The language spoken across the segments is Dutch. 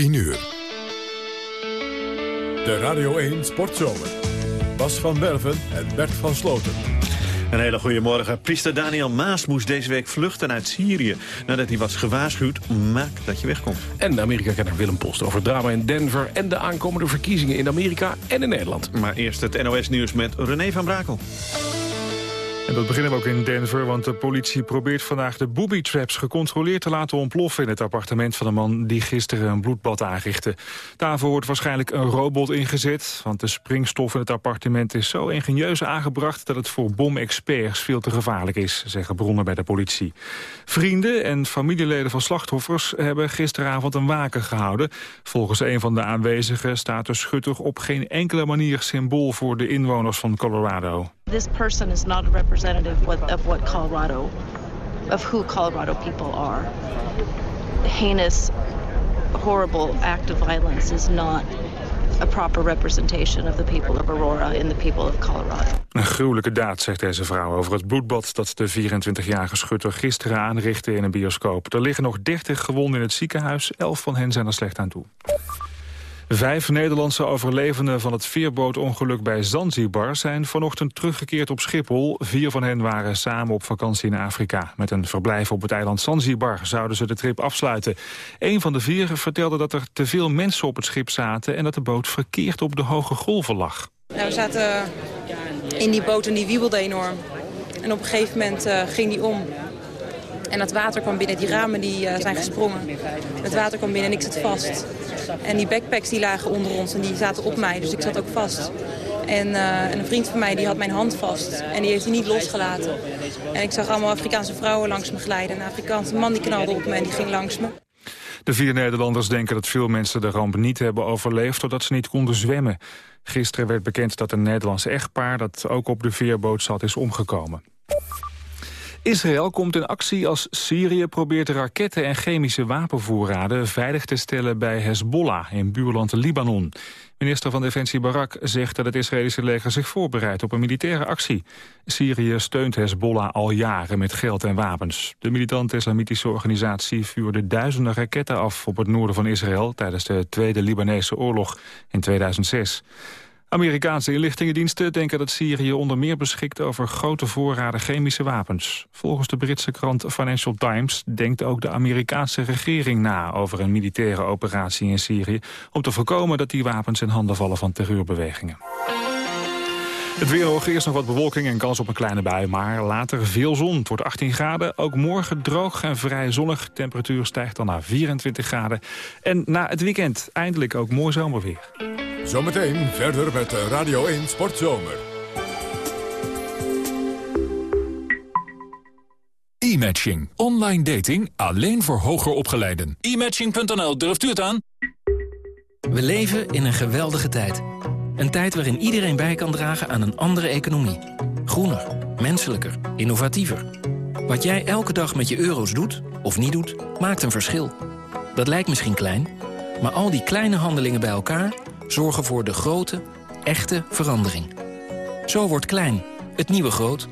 10 uur. De Radio 1 Sportzomer. Bas van Werven en Bert van Sloten. Een hele goede morgen. Priester Daniel Maas moest deze week vluchten uit Syrië... nadat hij was gewaarschuwd, maak dat je wegkomt. En de Amerika-kenner Willem Post over drama in Denver... en de aankomende verkiezingen in Amerika en in Nederland. Maar eerst het NOS-nieuws met René van Brakel. En dat beginnen we ook in Denver, want de politie probeert vandaag de booby-traps gecontroleerd te laten ontploffen in het appartement van de man die gisteren een bloedbad aanrichtte. Daarvoor wordt waarschijnlijk een robot ingezet, want de springstof in het appartement is zo ingenieus aangebracht dat het voor bomexperts veel te gevaarlijk is, zeggen bronnen bij de politie. Vrienden en familieleden van slachtoffers hebben gisteravond een waken gehouden. Volgens een van de aanwezigen staat de schutter op geen enkele manier symbool voor de inwoners van Colorado. This person is not representative of what Colorado, of who Colorado people are. Heinous, horrible act of violence is not a proper representation of the people of Aurora and the people of Colorado. Een gruwelijke daad, zegt deze vrouw over het bloedbad dat de 24-jarige schutter gisteren aanrichtte in een bioscoop. Er liggen nog 30 gewonden in het ziekenhuis, 11 van hen zijn er slecht aan toe. Vijf Nederlandse overlevenden van het veerbootongeluk bij Zanzibar... zijn vanochtend teruggekeerd op Schiphol. Vier van hen waren samen op vakantie in Afrika. Met een verblijf op het eiland Zanzibar zouden ze de trip afsluiten. Een van de vier vertelde dat er te veel mensen op het schip zaten... en dat de boot verkeerd op de hoge golven lag. Nou, we zaten in die boot en die wiebelde enorm. En op een gegeven moment uh, ging die om. En het water kwam binnen, die ramen die, uh, zijn gesprongen. Het water kwam binnen en ik zat vast. En die backpacks die lagen onder ons en die zaten op mij, dus ik zat ook vast. En, uh, een vriend van mij die had mijn hand vast en die heeft hij niet losgelaten. En ik zag allemaal Afrikaanse vrouwen langs me glijden. Een Afrikaanse man die knalde op me en die ging langs me. De vier Nederlanders denken dat veel mensen de ramp niet hebben overleefd... doordat ze niet konden zwemmen. Gisteren werd bekend dat een Nederlands echtpaar... dat ook op de veerboot zat, is omgekomen. Israël komt in actie als Syrië probeert raketten en chemische wapenvoorraden veilig te stellen bij Hezbollah in buurland Libanon. Minister van Defensie Barak zegt dat het Israëlische leger zich voorbereidt op een militaire actie. Syrië steunt Hezbollah al jaren met geld en wapens. De militante islamitische organisatie vuurde duizenden raketten af op het noorden van Israël tijdens de Tweede Libanese oorlog in 2006. Amerikaanse inlichtingendiensten denken dat Syrië onder meer beschikt over grote voorraden chemische wapens. Volgens de Britse krant Financial Times denkt ook de Amerikaanse regering na over een militaire operatie in Syrië om te voorkomen dat die wapens in handen vallen van terreurbewegingen. Het weer hoog, eerst nog wat bewolking en kans op een kleine bui, maar later veel zon. Het wordt 18 graden, ook morgen droog en vrij zonnig. Temperatuur stijgt dan naar 24 graden. En na het weekend eindelijk ook mooi zomerweer. Zometeen verder met Radio 1 Sportzomer. E-matching. Online dating alleen voor hoger opgeleiden. E-matching.nl, durft u het aan? We leven in een geweldige tijd. Een tijd waarin iedereen bij kan dragen aan een andere economie. Groener, menselijker, innovatiever. Wat jij elke dag met je euro's doet, of niet doet, maakt een verschil. Dat lijkt misschien klein, maar al die kleine handelingen bij elkaar zorgen voor de grote, echte verandering. Zo wordt klein, het nieuwe groot.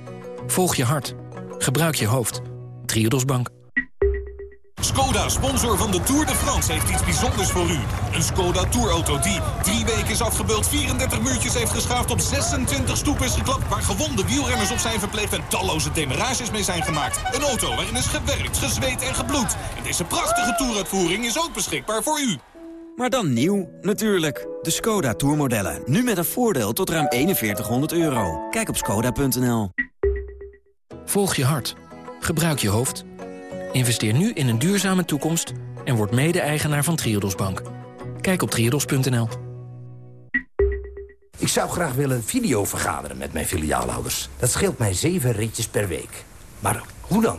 Volg je hart. Gebruik je hoofd. Triodos Bank. Skoda, sponsor van de Tour de France, heeft iets bijzonders voor u. Een Skoda Tourauto die drie weken is afgebeeld, 34 muurtjes heeft geschaafd, op 26 stoepen is geklapt, waar gewonde wielrenners op zijn verpleegd en talloze demarages mee zijn gemaakt. Een auto waarin is gewerkt, gezweet en gebloed. En deze prachtige toeruitvoering is ook beschikbaar voor u. Maar dan nieuw, natuurlijk. De Skoda Tourmodellen. Nu met een voordeel tot ruim 4100 euro. Kijk op skoda.nl. Volg je hart. Gebruik je hoofd. Investeer nu in een duurzame toekomst en word mede-eigenaar van Triodos Bank. Kijk op triodos.nl. Ik zou graag willen video vergaderen met mijn filiaalhouders. Dat scheelt mij zeven ritjes per week. Maar hoe dan?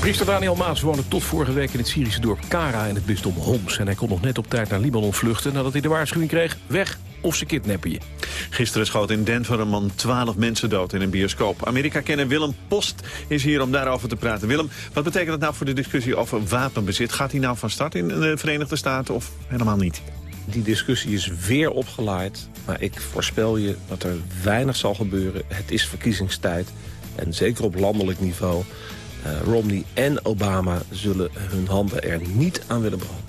Priester Daniel Maas woonde tot vorige week in het Syrische dorp Kara in het bisdom Homs. En hij kon nog net op tijd naar Libanon vluchten nadat hij de waarschuwing kreeg weg of ze kidnappen je. Gisteren schoot in Denver een man 12 mensen dood in een bioscoop. Amerika-kenner Willem Post is hier om daarover te praten. Willem, wat betekent dat nou voor de discussie over wapenbezit? Gaat die nou van start in de Verenigde Staten of helemaal niet? Die discussie is weer opgeleid. Maar ik voorspel je dat er weinig zal gebeuren. Het is verkiezingstijd. En zeker op landelijk niveau. Uh, Romney en Obama zullen hun handen er niet aan willen branden.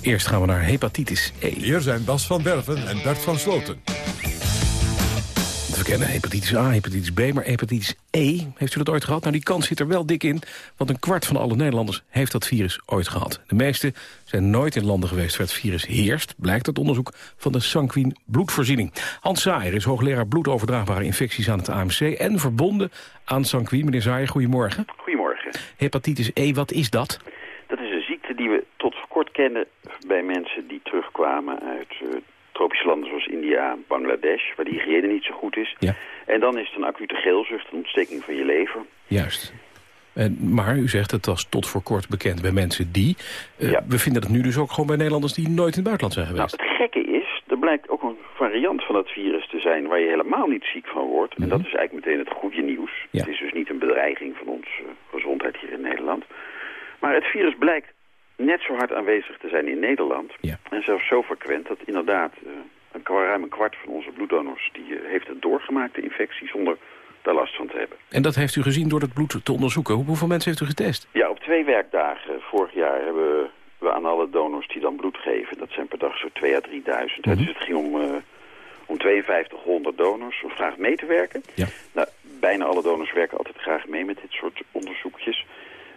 Eerst gaan we naar hepatitis E. Hier zijn Bas van Berven en Bert van Sloten. We kennen hepatitis A, hepatitis B, maar hepatitis E, heeft u dat ooit gehad? Nou, die kans zit er wel dik in, want een kwart van alle Nederlanders heeft dat virus ooit gehad. De meeste zijn nooit in landen geweest waar het virus heerst, blijkt uit onderzoek van de Sanquin bloedvoorziening. Hans Zaaier is hoogleraar bloedoverdraagbare infecties aan het AMC en verbonden aan Sanquin. Meneer Zaaier, goedemorgen. Goedemorgen. Hepatitis E, wat is dat? Dat is een ziekte die we tot voor kort kenden bij mensen die terugkwamen uit uh, tropische landen zoals India, Bangladesh, waar de hygiëne niet zo goed is. Ja. En dan is het een acute geelzucht, een ontsteking van je lever. Juist. En, maar u zegt het was tot voor kort bekend bij mensen die... Uh, Ja. We vinden het nu dus ook gewoon bij Nederlanders die nooit in het buitenland zijn Nou, geweest. het gekke is, blijkt ook een variant van het virus te zijn waar je helemaal niet ziek van wordt. En dat is eigenlijk meteen het goede nieuws. Ja. Het is dus niet een bedreiging van onze gezondheid hier in Nederland. Maar het virus blijkt net zo hard aanwezig te zijn in Nederland. Ja. En zelfs zo frequent dat inderdaad eh, een, ruim een kwart van onze bloeddonors... die eh, heeft het doorgemaakt, de infectie, zonder daar last van te hebben. En dat heeft u gezien door het bloed te onderzoeken. Hoe- Hoeveel mensen heeft u getest? Ja, op twee werkdagen vorig jaar hebben we aan alle donors die dan bloed geven... dat zijn per dag zo'n 2 à 3000. hè. Dus het ging om, eh, om 5200 donors om graag mee te werken. Ja. Nou, bijna alle donors werken altijd graag mee met dit soort onderzoekjes.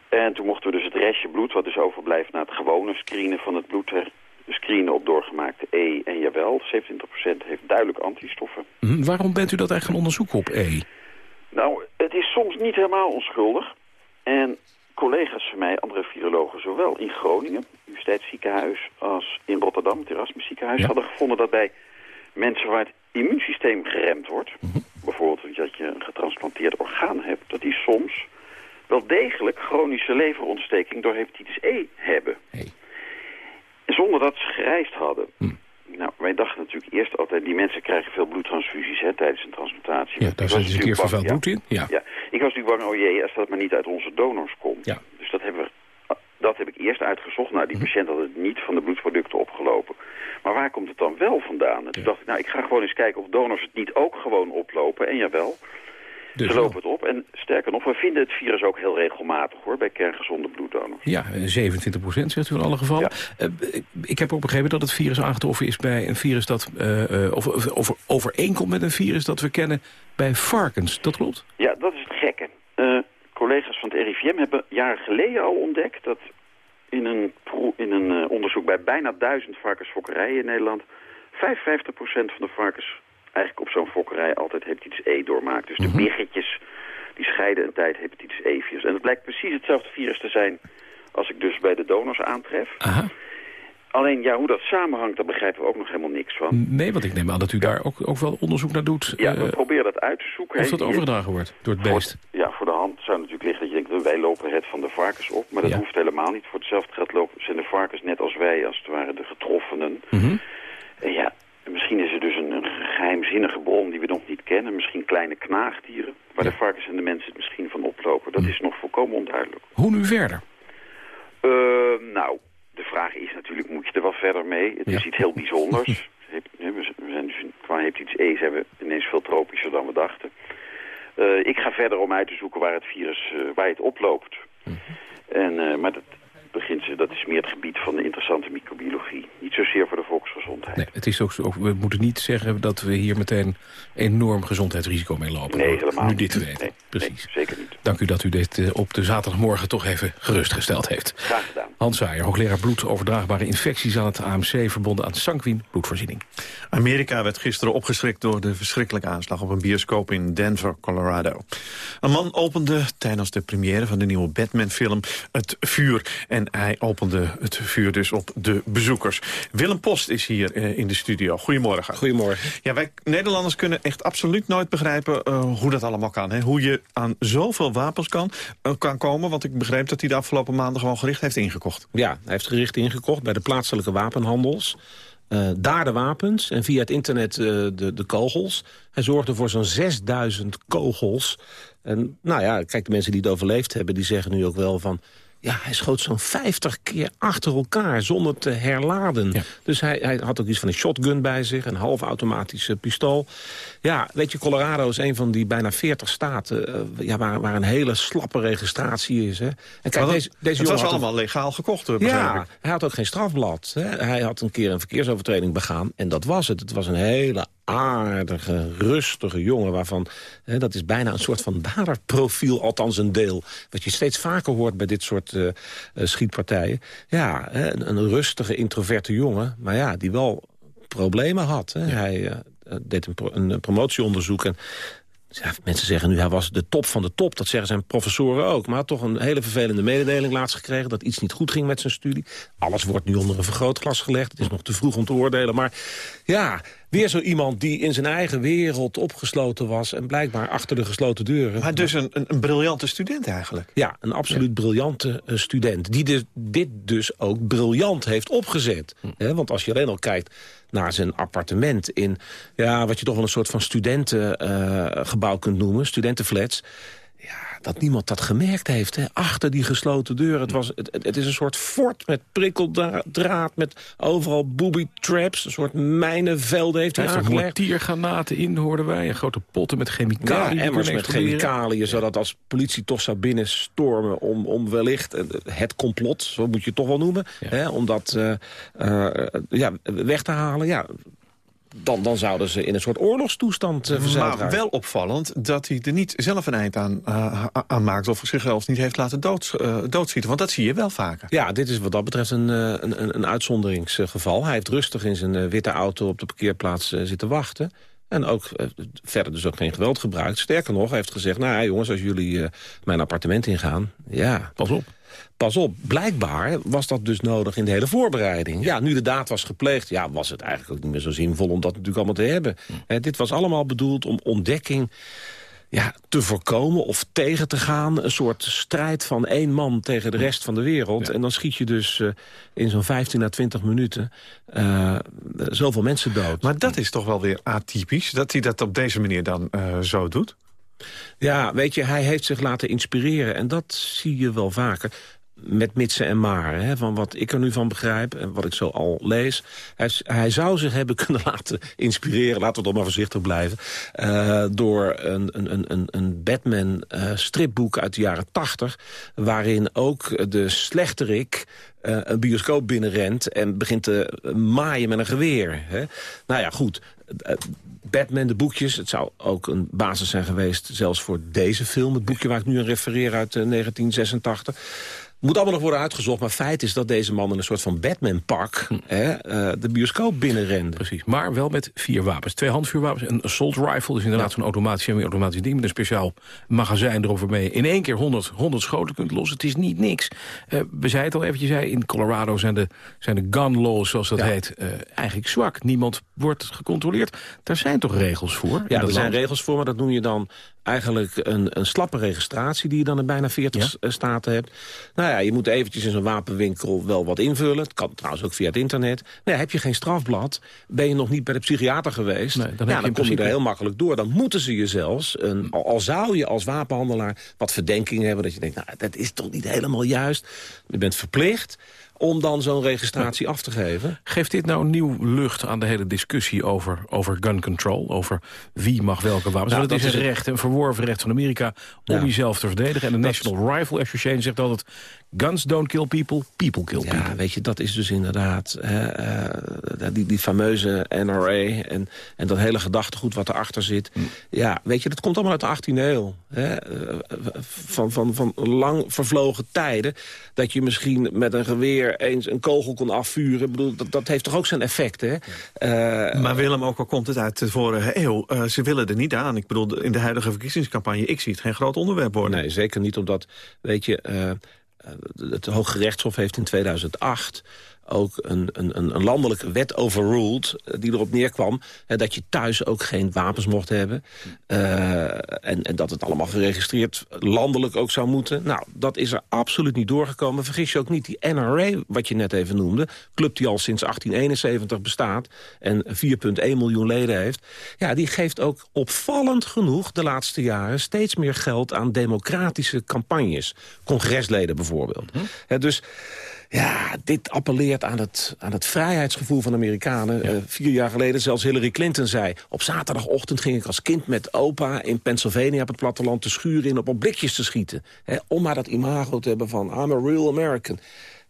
En toen mochten we dus het restje bloed, wat dus overblijft na het gewone screenen van het bloed... her- screenen op doorgemaakte E en jawel, 27% heeft duidelijk antistoffen. Hm, waarom bent u dat eigenlijk gaan onderzoeken op E? Nou, het is soms niet helemaal onschuldig. En collega's van mij, andere virologen, zowel in Groningen, Universiteitsziekenhuis, als in Rotterdam, het Erasmus ziekenhuis, Ja. hadden gevonden dat bij mensen waar het immuunsysteem geremd wordt, Mhm. bijvoorbeeld dat je een getransplanteerd orgaan hebt, dat die soms wel degelijk chronische leverontsteking door hepatitis E hebben. Hey. Zonder dat ze gereisd hadden. Hm. Nou, wij dachten natuurlijk eerst altijd, die mensen krijgen veel bloedtransfusies hè, tijdens een transplantatie. Ja, daar zit een keer vervuild bloed in. Ja. ja, ik was natuurlijk bang, oh jee, als dat maar niet uit onze donors komt. Ja. Dus dat, hebben we, dat heb ik eerst uitgezocht. Nou, die patiënt had het niet van de bloedproducten opgelopen. Maar waar komt het dan wel vandaan? En toen dacht ik, nou, ik ga gewoon eens kijken of donors het niet ook gewoon oplopen. En jawel, Dus ze lopen het op. En sterker nog, we vinden het virus ook heel regelmatig, hoor, bij kerngezonde bloeddonors. Ja, eh, 27 procent zegt u in alle gevallen. Eh, ik- ik heb ook begrepen dat het virus aangetroffen is bij een virus dat... eh, eh, of, of, overeenkomt met een virus dat we kennen bij varkens. Dat klopt? Ja, dat is het gekke. Eh, collega's van het RIVM hebben jaren geleden al ontdekt dat in een, in een eh, onderzoek bij bijna duizend varkensfokkerijen in Nederland 55% van de varkens eigenlijk op zo'n fokkerij altijd hepatitis E doormaakt. Dus de biggetjes die scheiden een tijd hepatitis E-virus. En het blijkt precies hetzelfde virus te zijn als ik dus bij de donors aantref. Aha. Alleen ja, hoe dat samenhangt, daar begrijpen we ook nog helemaal niks van. Nee, want ik neem aan dat u daar ook, ook wel onderzoek naar doet. Ja, eh, we proberen dat uit te zoeken. of dat overgedragen wordt door het Voor- beest. ja, voor de hand zou natuurlijk liggen dat je denkt, wij lopen het van de varkens op. Maar dat Ja. hoeft helemaal niet. Voor hetzelfde geld lopen, zijn de varkens net als wij, als het ware de getroffenen. Mhm. En ja, misschien is er dus een, een geheimzinnige bron die we nog niet kennen. Misschien kleine knaagdieren, waar de varkens en de mensen het misschien van oplopen. Dat is nog volkomen onduidelijk. Hoe nu verder? Eh, nou, de vraag is natuurlijk, moet je er wel verder mee? Het is iets heel bijzonders. We zijn dus qua hepatitis E zijn we ineens veel tropischer dan we dachten. Eh, ik ga verder om uit te zoeken waar het virus eh, waar het oploopt. En, eh, maar dat, begint, ze- dat is meer het gebied van de interessante microbiologie. Niet zozeer voor de volksgezondheid. Nee, het is ook, we moeten niet zeggen dat we hier meteen enorm gezondheidsrisico mee lopen. Nee, helemaal Nu niet. dit te weten. Nee, Precies. zeker niet. Dank u dat u dit eh, op de zaterdagmorgen toch even gerustgesteld heeft. Graag gedaan. Hans Zaaier, hoogleraar bloedoverdraagbare infecties aan het AMC... verbonden aan Sanquin bloedvoorziening. Amerika werd gisteren opgeschrikt door de verschrikkelijke aanslag op een bioscoop in Denver, Colorado. Een man opende tijdens de première van de nieuwe Batman-film het vuur. En hij opende het vuur dus op de bezoekers. Willem Post is hier eh, in de studio. Goedemorgen. Goedemorgen. Ja, wij Nederlanders kunnen echt absoluut nooit begrijpen eh, hoe dat allemaal kan. Hè? Hoe je aan zoveel wapens kan, eh, kan komen. Want ik begreep dat hij de afgelopen maanden gewoon gericht heeft ingekocht. Ja, hij heeft gericht ingekocht bij de plaatselijke wapenhandels. Uh, daar de wapens en via het internet de, de kogels. Hij zorgde voor zo'n 6000 kogels. En nou ja, kijk, de mensen die het overleefd hebben... die zeggen nu ook wel van... Ja, hij schoot zo'n 50 keer achter elkaar zonder te herladen. Dus hij, hij had ook iets van een shotgun bij zich, een halfautomatische pistool. Ja, weet je, Colorado is een van die bijna 40 staten... Uh, ja, waar, waar een hele slappe registratie is. Hè. En kijk, deze, deze het was allemaal legaal gekocht, Ja, hij had ook geen strafblad. Hè. Hij had een keer een verkeersovertreding begaan en dat was het. Het was een hele aardige, rustige jongen... waarvan, hè, dat is bijna een soort van daderprofiel, althans een deel... wat je steeds vaker hoort bij dit soort uh, schietpartijen. Ja, hè, een, een, rustige, introverte jongen, maar ja, die wel problemen had. Hè. Hij uh, deed een, pro een, promotieonderzoek en mensen zeggen nu, hij was de top van de top. Dat zeggen zijn professoren ook. Maar had toch een hele vervelende mededeling laatst gekregen... dat iets niet goed ging met zijn studie. Alles wordt nu onder een vergrootglas gelegd. Het is nog te vroeg om te oordelen. Maar ja, weer zo iemand die in zijn eigen wereld opgesloten was... en blijkbaar achter de gesloten deuren... Maar dus een, een, een briljante student eigenlijk? Ja, een absoluut briljante uh, student. Die dus, dit dus ook briljant heeft opgezet. Hm. want als je alleen al kijkt naar zijn appartement in ja, wat je toch wel een soort van studentengebouw uh, kunt noemen, studentenflats dat niemand dat gemerkt heeft. Hè? Achter die gesloten deur. Het, was, het, het is een soort fort met prikkeldraad, met overal booby traps. Een soort mijnenvelden heeft hij aangelegd. mortiergranaten in, hoorden wij. En grote potten met chemicaliën. Ja, emmers met chemicaliën, zodat als politie toch zou binnenstormen... om, om wellicht het complot, zo moet je het toch wel noemen... Hè, om dat uh, uh, ja, weg te halen. Ja, dan, dan zouden ze in een soort oorlogstoestand uh, verzeild Maar wel opvallend dat hij er niet zelf een eind aan, uh, aan maakt... of zichzelf niet heeft laten doods, uh, doodschieten. Want dat zie je wel vaker. Ja, dit is wat dat betreft een, een, een uitzonderingsgeval. Hij heeft rustig in zijn witte auto op de parkeerplaats zitten wachten... En ook verder dus ook geen geweld gebruikt. Sterker nog, hij heeft gezegd, nou ja, jongens, als jullie mijn appartement ingaan... ja, pas op. Pas op, blijkbaar was dat dus nodig in de hele voorbereiding. Ja, nu de daad was gepleegd, ja, was het eigenlijk ook niet meer zo zinvol... om dat natuurlijk allemaal te hebben. Hm. dit was allemaal bedoeld om ontdekking ja, te voorkomen of tegen te gaan. Een soort strijd van één man tegen de rest van de wereld. En dan schiet je dus uh, in zo'n 15 à 20 minuten uh, zoveel mensen dood. Maar dat is toch wel weer atypisch, dat hij dat op deze manier dan uh, zo doet? Ja, weet je, hij heeft zich laten inspireren. En dat zie je wel vaker met mitsen en maren. Hè, van wat ik er nu van begrijp en wat ik zo al lees. Hij, hij zou zich hebben kunnen laten inspireren, laten we toch maar voorzichtig blijven... Uh, door een, een, een, een Batman uh, stripboek uit de jaren tachtig... waarin ook de slechterik uh, een bioscoop binnenrent... en begint te maaien met een geweer. Hè. Nou ja, goed... Batman, de boekjes. Het zou ook een basis zijn geweest, zelfs voor deze film. Het boekje waar ik nu aan refereer uit 1986. Moet allemaal nog worden uitgezocht, maar feit is dat deze man in een soort van Batman-pak hm. uh, de bioscoop binnenrende. Precies, maar wel met vier wapens. Twee handvuurwapens, een assault rifle, dus inderdaad ja. zo'n automatisch semi-automatisch ding... met een speciaal magazijn erop waarmee je in één keer 100, 100 schoten kunt lossen. Het is niet niks. Uh, we zeiden het al eventjes, in Colorado zijn de, zijn de gun laws, zoals dat heet, uh, eigenlijk zwak. Niemand wordt gecontroleerd. Daar zijn toch regels voor? Ja, er zijn regels voor, maar dat noem je dan eigenlijk een, een slappe registratie... die je dan in bijna 40 ja? staten hebt. Nou ja, je moet eventjes in zo'n wapenwinkel wel wat invullen. Het kan trouwens ook via het internet. Nee, heb je geen strafblad, ben je nog niet bij de psychiater geweest... Nee, dan, ja, dan kom je er heel makkelijk door. Dan moeten ze je zelfs, een, al zou je als wapenhandelaar wat verdenking hebben... dat je denkt, nou, dat is toch niet helemaal juist. Je bent verplicht om dan zo'n registratie af te geven. Geeft dit nou nieuw lucht aan de hele discussie over, over gun control? Over wie mag welke wapens? Nou, dat, is een recht, een verworven recht van Amerika om ja. jezelf te verdedigen. En de National Rifle Association zegt altijd... guns don't kill people, people kill people. Ja, weet je, dat is dus inderdaad hè, uh, die, die fameuze NRA... En, en dat hele gedachtegoed wat erachter zit. Hm. Ja, weet je, dat komt allemaal uit de 18e eeuw. Hè, van, van, van lang vervlogen tijden... dat je misschien met een geweer eens een kogel kon afvuren. Ik bedoel, dat, dat heeft toch ook zijn effect, hè? Uh, maar Willem, ook al komt het uit de vorige eeuw... Ze willen er niet aan. Ik bedoel, in de huidige verkiezingscampagne... ik zie het geen groot onderwerp worden. Nee, zeker niet, omdat, weet je... Uh, het Hoge Rechtshof heeft in 2008 ook een, een, een landelijke wet overruled... die erop neerkwam dat je thuis ook geen wapens mocht hebben. en, en dat het allemaal geregistreerd landelijk ook zou moeten. Nou, dat is er absoluut niet doorgekomen. Vergis je ook niet, die NRA, wat je net even noemde... club die al sinds 1871 bestaat en 4,1 miljoen leden heeft... ja, die geeft ook opvallend genoeg de laatste jaren... steeds meer geld aan democratische campagnes. Congresleden bijvoorbeeld. Hm? dus ja, dit appelleert aan het, aan het vrijheidsgevoel van Amerikanen. Uh, vier jaar geleden zelfs Hillary Clinton zei... op zaterdagochtend ging ik als kind met opa in Pennsylvania op het platteland... de schuur in op, op blikjes te schieten. Hè, om maar dat imago te hebben van I'm a real American.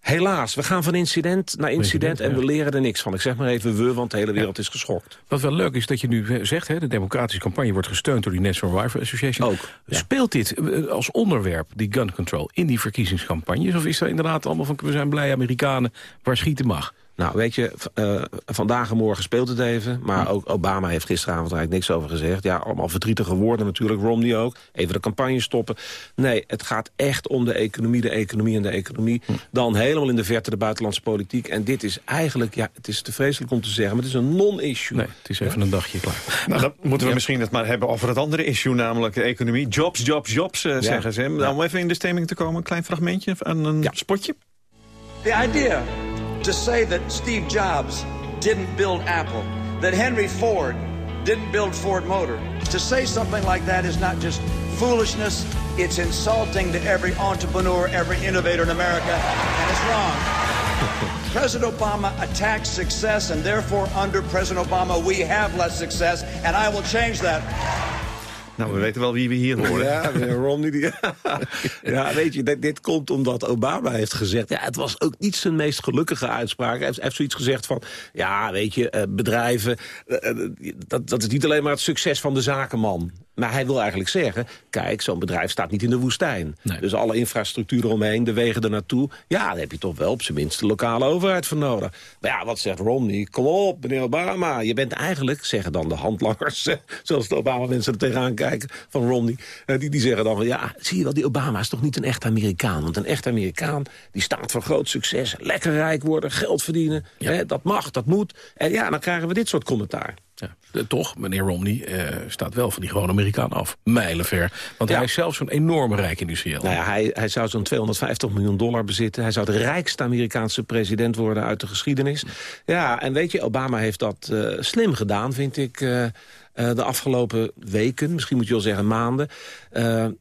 Helaas, we gaan van incident naar incident en we leren er niks van. Ik zeg maar even we, want de hele wereld is geschokt. Wat wel leuk is dat je nu zegt, hè, de democratische campagne wordt gesteund door die National Rifle Association. Ook. Speelt dit eh, als onderwerp, die gun control, in die verkiezingscampagnes? Of is er inderdaad allemaal van, we zijn blij Amerikanen waar schieten mag? Nou, weet je, uh, vandaag en morgen speelt het even. Maar ook Obama heeft gisteravond eigenlijk niks over gezegd. Ja, allemaal verdrietige woorden natuurlijk. Romney ook. Even de campagne stoppen. Nee, het gaat echt om de economie, de economie en de economie. Dan helemaal in de verte de buitenlandse politiek. En dit is eigenlijk, ja, het is te vreselijk om te zeggen... maar het is een non-issue. Nee, het is even een dagje klaar. Nou, dan moeten we misschien het maar hebben over het andere issue... namelijk de economie. Jobs, jobs, jobs, uh, zeggen ze. Nou, om even in de stemming te komen, een klein fragmentje aan een spotje. The idea to say that Steve Jobs didn't build Apple, that Henry Ford didn't build Ford Motor. To say something like that is not just foolishness, it's insulting to every entrepreneur, every innovator in America, and it's wrong. President Obama attacks success, and therefore, under President Obama, we have less success, and I will change that. Nou, we weten wel wie we hier horen. Ja, Romney. Die, ja, weet je, dit, dit, komt omdat Obama heeft gezegd... ja, het was ook niet zijn meest gelukkige uitspraak. Hij heeft, heeft zoiets gezegd van... ja, weet je, eh, bedrijven... Eh, eh, dat, dat is niet alleen maar het succes van de zakenman. Maar hij wil eigenlijk zeggen, kijk, zo'n bedrijf staat niet in de woestijn. Dus alle infrastructuur omheen, de wegen er naartoe... ja, daar heb je toch wel op zijn minst de lokale overheid voor nodig. Maar ja, wat zegt Romney? Kom op, meneer Obama. Je bent eigenlijk, zeggen dan de handlangers... zoals de Obama-mensen er tegenaan kijken van Romney... Eh, die, die zeggen dan van, ja, zie je wel, die Obama is toch niet een echt Amerikaan? Want een echt Amerikaan, die staat voor groot succes... lekker rijk worden, geld verdienen, hè, dat mag, dat moet. En ja, dan krijgen we dit soort commentaar. Ja, toch, meneer Romney uh, staat wel van die gewone Amerikaan af. Mijlenver. Want hij is zelf zo'n enorme rijk industrieel. Nou ja, hij, hij zou zo'n 250 miljoen dollar bezitten. Hij zou de rijkste Amerikaanse president worden uit de geschiedenis. Ja, en weet je, Obama heeft dat uh, slim gedaan, vind ik... Uh, de afgelopen weken, misschien moet je wel zeggen maanden.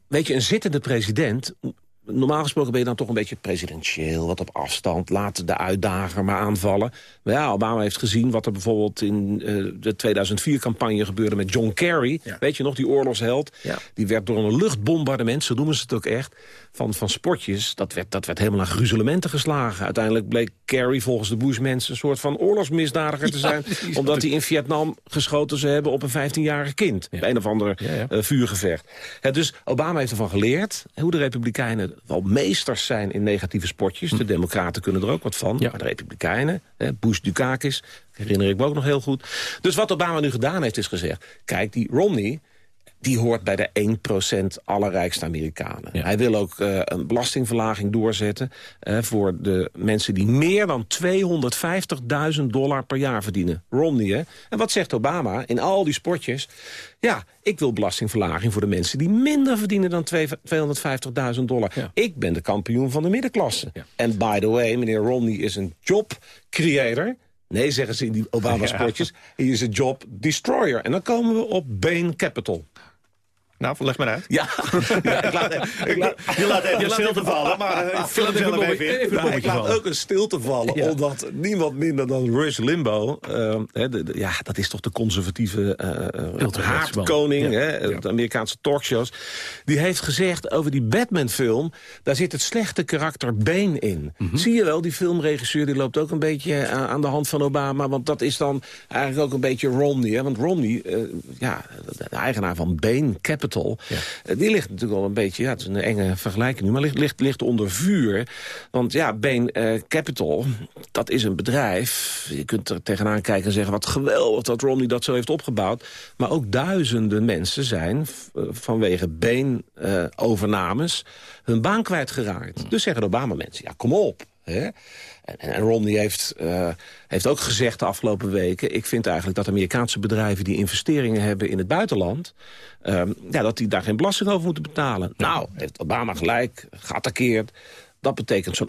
weet je, een zittende president normaal gesproken ben je dan toch een beetje presidentieel, wat op afstand. Laat de uitdager maar aanvallen. Maar ja, Obama heeft gezien wat er bijvoorbeeld in uh, de 2004-campagne gebeurde met John Kerry. Weet je nog, die oorlogsheld? Die werd door een luchtbombardement, zo noemen ze het ook echt, van, van sportjes. Dat werd, dat werd helemaal aan gruzelementen geslagen. Uiteindelijk bleek Kerry volgens de Bush-mensen een soort van oorlogsmisdadiger te zijn. omdat hij in Vietnam geschoten zou hebben op een 15-jarig kind. Bij een of ander uh, vuurgevecht. dus Obama heeft ervan geleerd hoe de Republikeinen wel meesters zijn in negatieve sportjes. De hm. democraten kunnen er ook wat van. Maar de republikeinen, hè, Bush Dukakis, herinner ik me ook nog heel goed. Dus wat Obama nu gedaan heeft is gezegd... kijk, die Romney die hoort bij de 1% allerrijkste Amerikanen. Hij wil ook uh, een belastingverlaging doorzetten... Uh, voor de mensen die meer dan 250.000 dollar per jaar verdienen. Romney, hè? En wat zegt Obama in al die spotjes? Ja, ik wil belastingverlaging voor de mensen die minder verdienen dan 250.000 dollar. Ik ben de kampioen van de middenklasse. En by the way, meneer Romney is een job creator... Nee, zeggen ze in die Obama-spotjes. Hij is een job destroyer. En dan komen we op Bain Capital. Nou, leg maar uit. Ja, ja ik laat, ik laat, je laat even stilte vallen, maar zelf even. Nou, ik laat ook een stilte vallen, ja. omdat niemand minder dan Rush Limbaugh... Uh, de, de, ja, dat is toch de conservatieve uh, haardkoning, ja. de Amerikaanse talkshows... die heeft gezegd over die Batman-film... daar zit het slechte karakter Bane in. Mm -hmm. Zie je wel, die filmregisseur die loopt ook een beetje aan de hand van Obama... want dat is dan eigenlijk ook een beetje Romney. Hè? Want Romney, ja, de eigenaar van Bane Capital ja. Eh, die ligt natuurlijk al een beetje, ja, het is een enge vergelijking nu... maar ligt, ligt, ligt onder vuur. Want ja, Bain uh, Capital, dat is een bedrijf... je kunt er tegenaan kijken en zeggen... wat geweldig dat Romney dat zo heeft opgebouwd. Maar ook duizenden mensen zijn uh, vanwege Bain-overnames... hun baan kwijtgeraakt. Dus zeggen de Obama-mensen, ja, kom op Hè? En, en Romney heeft, uh, heeft ook gezegd de afgelopen weken... ik vind eigenlijk dat Amerikaanse bedrijven die investeringen hebben in het buitenland... Uh, ja, dat die daar geen belasting over moeten betalen. Nou, heeft Obama gelijk, geattaqueerd. Dat betekent zo'n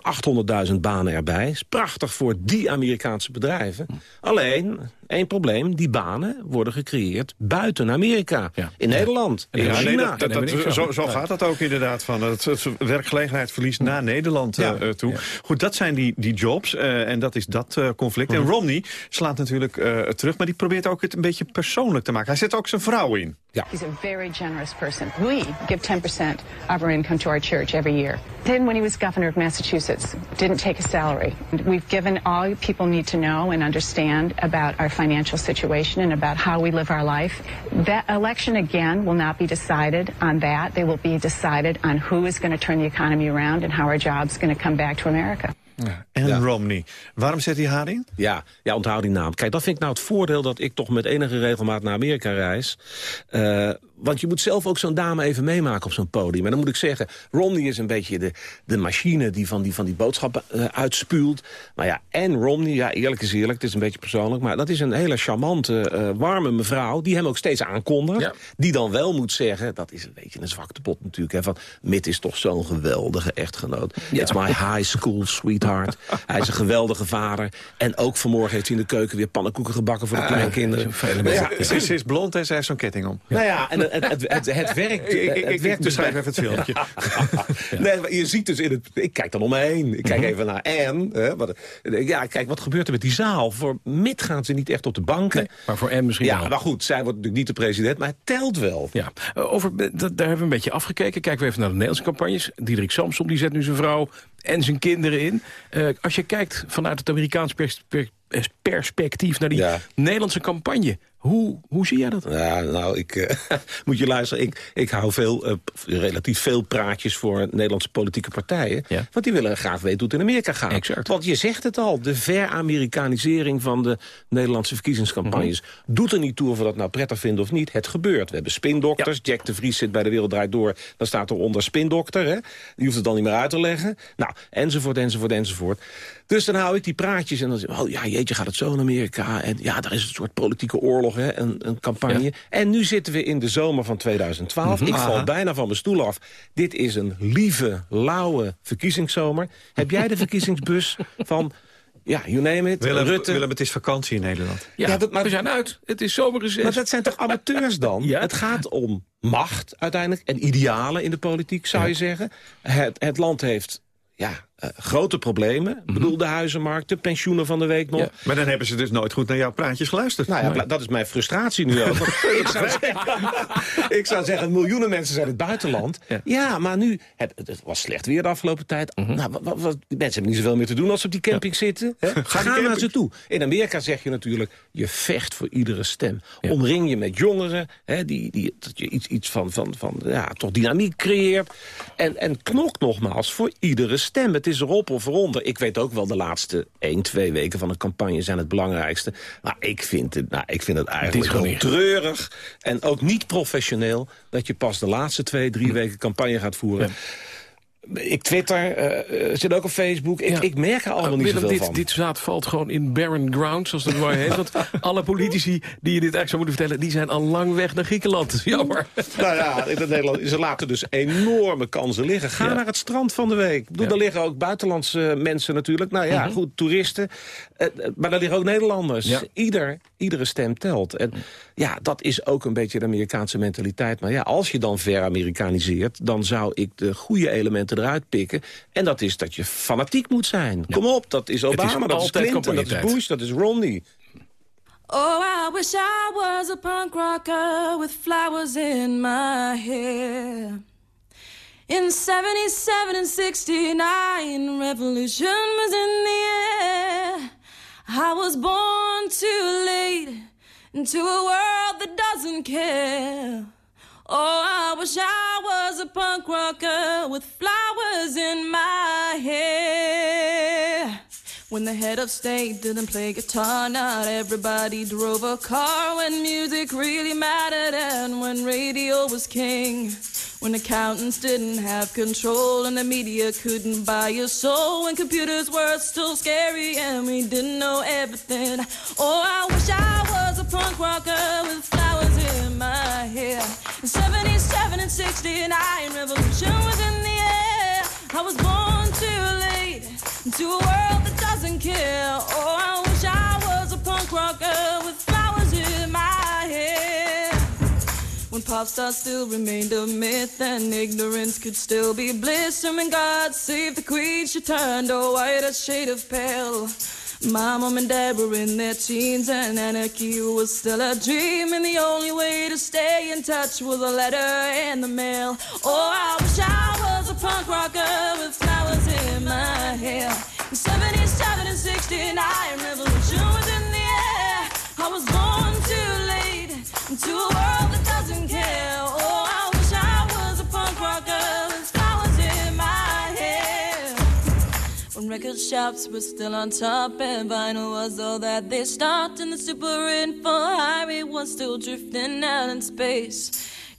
800.000 banen erbij. Is prachtig voor die Amerikaanse bedrijven. Alleen, één probleem, die banen worden gecreëerd buiten Amerika. In Nederland, in ja, China. Nee, dat, dat, zo, zo gaat dat ook inderdaad. Van het, het werkgelegenheidsverlies naar Nederland uh, toe. Goed, dat zijn die, die jobs uh, en dat is dat uh, conflict. En Romney slaat natuurlijk terug, maar die probeert ook het een beetje persoonlijk te maken. Hij zet ook zijn vrouw in. Ja. He's a very generous person. We give 10% of our income to our church every year. Then when he was governor of Massachusetts, didn't take a salary. We've given all people need to know and understand about our financial situation and about how we live our life. That election again will not be decided on that. They will be decided on who is going to turn the economy around and how our jobs going to come back to America. Ja. En ja. Romney. Waarom zet hij haar in? Ja, ja, onthoud die naam. Kijk, dat vind ik nou het voordeel dat ik toch met enige regelmaat naar Amerika reis. Uh, want je moet zelf ook zo'n dame even meemaken op zo'n podium. En dan moet ik zeggen, Romney is een beetje de, de machine die van die, van die boodschappen uh, uitspuult. Maar ja, en Romney, ja, eerlijk is eerlijk, het is een beetje persoonlijk... maar dat is een hele charmante, uh, warme mevrouw die hem ook steeds aankondigt. Ja. Die dan wel moet zeggen, dat is een beetje een zwakte pot natuurlijk... Hè, van Mitt is toch zo'n geweldige echtgenoot. Ja. It's my high school sweetheart. hij is een geweldige vader. En ook vanmorgen heeft hij in de keuken weer pannenkoeken gebakken voor de kleinkinderen. Uh, ja, ze, ze is blond en zij heeft zo'n ketting om. Nou ja, en het, het, het, werkt. Ik, het werkt beschrijf even het filmpje. Nee, je ziet dus in het... Ik kijk dan om me heen. Ik kijk -hmm. even naar. Hè, wat, ja, kijk, wat gebeurt er met die zaal? Voor Mitt gaan ze niet echt op de banken. Nee, maar voor Anne misschien Ja, wel. maar goed, zij wordt natuurlijk niet de president, maar het telt wel. Ja, over, daar hebben we een beetje afgekeken. Kijken we even naar de Nederlandse campagnes. Diederik Samsom die zet nu zijn vrouw en zijn kinderen in. Uh, als je kijkt vanuit het Amerikaans pers per perspectief naar die ja. Nederlandse campagne. Hoe, hoe zie jij dat? Ja, nou, ik uh, moet je luisteren. Ik, ik hou veel, uh, relatief veel praatjes voor Nederlandse politieke partijen. Ja. Want die willen graag weten hoe het in Amerika gaat. Exact. Want je zegt het al, de ver-Amerikanisering van de Nederlandse verkiezingscampagnes... Mm -hmm. doet er niet toe of we dat nou prettig vinden of niet. Het gebeurt. We hebben spindokters. Ja. Jack de Vries zit bij de Wereld Draait Door. Dan staat er onder spindokter. Hè? Die hoeft het dan niet meer uit te leggen. Nou, enzovoort, enzovoort, enzovoort. Dus dan hou ik die praatjes en dan zeg ik... oh ja, jeetje, gaat het zo in Amerika? En ja, daar is een soort politieke oorlog, hè, een, een campagne. Ja. En nu zitten we in de zomer van 2012. Mm -hmm. Ik val Aha. bijna van mijn stoel af. Dit is een lieve, lauwe verkiezingszomer. Heb jij de verkiezingsbus van... Ja, you name it. Willem, Rutte. Willem, het is vakantie in Nederland. Ja, ja dat, maar, we zijn uit. Het is zomerreces. Maar dat zijn toch amateurs dan? ja? Het gaat om macht uiteindelijk en idealen in de politiek, zou ja. je zeggen. Het, het land heeft ja, uh, grote problemen. Ik mm -hmm. bedoel, de huizenmarkt, de pensioenen van de week nog. Ja, maar dan hebben ze dus nooit goed naar jouw praatjes geluisterd. Nou ja, nee. dat is mijn frustratie nu ook. ik, zou zeggen, ik zou zeggen, miljoenen mensen zijn in het buitenland. Ja, ja maar nu, het, het, was slecht weer de afgelopen tijd. Mm -hmm. nou, wat, wat, die mensen hebben niet zoveel meer te doen als ze op die camping ja. zitten. Hè? Ga, Ga naar ze toe. In Amerika zeg je natuurlijk, je vecht voor iedere stem. Omring je met jongeren, hè, die, die, dat je iets, iets van, van, van ja, toch dynamiek creëert. En, en knok nogmaals voor iedere stem. Het is erop of eronder. Ik weet ook wel, de laatste 1, 2 weken van een campagne zijn het belangrijkste. Maar ik vind het, nou, ik vind het eigenlijk gewoon treurig. En ook niet professioneel dat je pas de laatste 2, 3 weken campagne gaat voeren. Ja. Ik twitter, uh, zit ook op Facebook. Ik, ja. ik merk er allemaal uh, niet Willem, zoveel dit, van. Dit zaad valt gewoon in barren ground, zoals dat mooi heet. Want alle politici die je dit echt zou moeten vertellen... die zijn al lang weg naar Griekenland. Jammer. Nou ja, in Nederland, ze laten dus enorme kansen liggen. Ga ja. naar het strand van de week. Ja. Daar liggen ook buitenlandse mensen natuurlijk. Nou ja, -hmm. goed, toeristen. Uh, maar daar liggen ook Nederlanders. Ieder, iedere stem telt. En ja, dat is ook een beetje de Amerikaanse mentaliteit. Maar ja, als je dan ver-Amerikaniseert... dan zou ik de goede elementen eruit pikken. En dat is dat je fanatiek moet zijn. Ja. Kom op, dat is Obama, is dat is Clinton, dat is Bush, dat is Romney. Oh, I wish I was a punk rocker with flowers in my hair. In 77 and 69, revolution was in the air. I was born too late into a world that doesn't care. Oh, I wish I was a punk rocker with flowers in my hair. When the head of state didn't play guitar, not everybody drove a car. When music really mattered and when radio was king. When accountants didn't have control and the media couldn't buy your soul. When computers were still scary and we didn't know everything. Oh, I wish I was a punk rocker with flowers in my hair. In 77 and 69, revolution was in the air. I was born too late into a world that doesn't care. Oh, I wish I was a punk rocker with flowers in my hair. When pop stars still remained a myth and ignorance could still be bliss. And when God save the queen, she turned a white a shade of pale. My mom and dad were in their teens and anarchy was still a dream. And the only way to stay in touch was a letter in the mail. Oh, I wish I was a punk rocker with flowers in my hair. In 77 and 69, revolution was in the air. I was born too late into a world record shops were still on top and vinyl was all that they stopped, and the super info highway was still drifting out in space.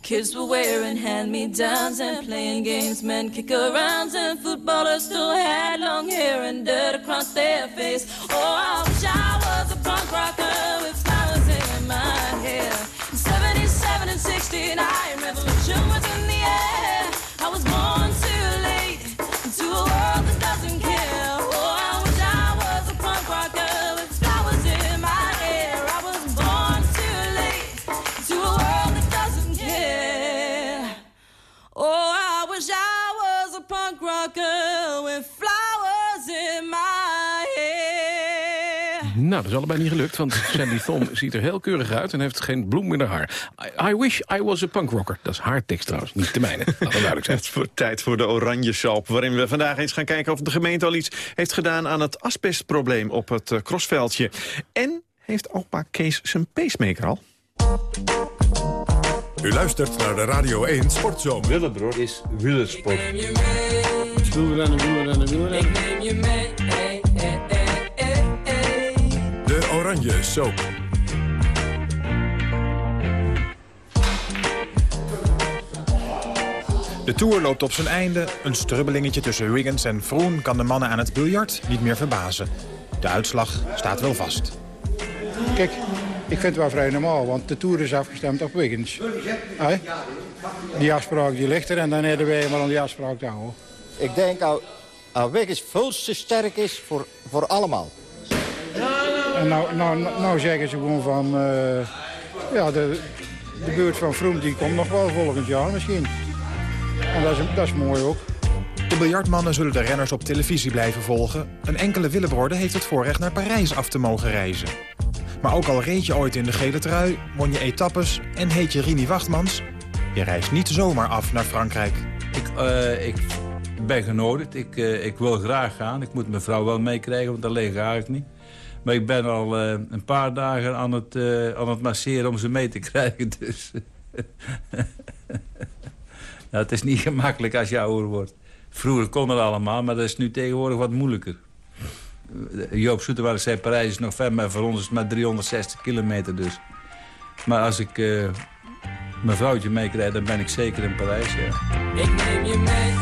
Kids were wearing hand-me-downs and playing games, men kick-arounds, and footballers still had long hair and dirt across their face. Oh, I wish I was a punk rocker with flowers in my hair. In 77 and 69, revolution was in the air. I was born too late into a world punk rocker with flowers in my hair. Nou, dat is allebei niet gelukt, want Sandy Thom ziet er heel keurig uit... en heeft geen bloem in haar haar. I, I wish I was a punk rocker. Dat is haar tekst trouwens, niet de mijne. Laat dat duidelijk zijn. Het wordt tijd voor de Oranje Soap, waarin we vandaag eens gaan kijken of de gemeente al iets heeft gedaan aan het asbestprobleem op het eh, crossveldje. En heeft opa Kees zijn pacemaker al? U luistert naar de Radio 1 Sportzomer. Willebroer is wielersport. Wielrennen, wielrennen, wielrennen. De Oranje Soap. De Tour loopt op zijn einde. Een strubbelingetje tussen Wiggins en Froome kan de mannen aan het biljart niet meer verbazen. De uitslag staat wel vast. Kijk, ik vind het wel vrij normaal, want de Tour is afgestemd op Wiggins. Die afspraak die ligt er en dan hebben wij maar aan die afspraak te houden. Ik denk dat Wiggins veel te sterk is voor, voor allemaal. En nou, nou, nou zeggen ze gewoon van... eh, ja, de, de beurt van Froome die komt nog wel volgend jaar misschien. En dat is, dat is mooi ook. De biljartmannen zullen de renners op televisie blijven volgen. Een enkele Willebroorde heeft het voorrecht naar Parijs af te mogen reizen. Maar ook al reed je ooit in de gele trui, won je etappes en heet je Rini Wachtmans... je reist niet zomaar af naar Frankrijk. Ik, eh, ik ben genodigd. Ik, eh, ik wil graag gaan. Ik moet mijn vrouw wel meekrijgen, want alleen ga ik niet. Maar ik ben al eh, een paar dagen aan het, aan het masseren om ze mee te krijgen. Dus. nou, het is niet gemakkelijk als je ouder wordt. Vroeger kon het allemaal, maar dat is nu tegenwoordig wat moeilijker. Joop Soeterwaard zei Parijs is nog ver, maar voor ons is het maar 360 kilometer dus. Maar als ik eh, mijn vrouwtje meekrijg, dan ben ik zeker in Parijs, ja. Ik neem je mee.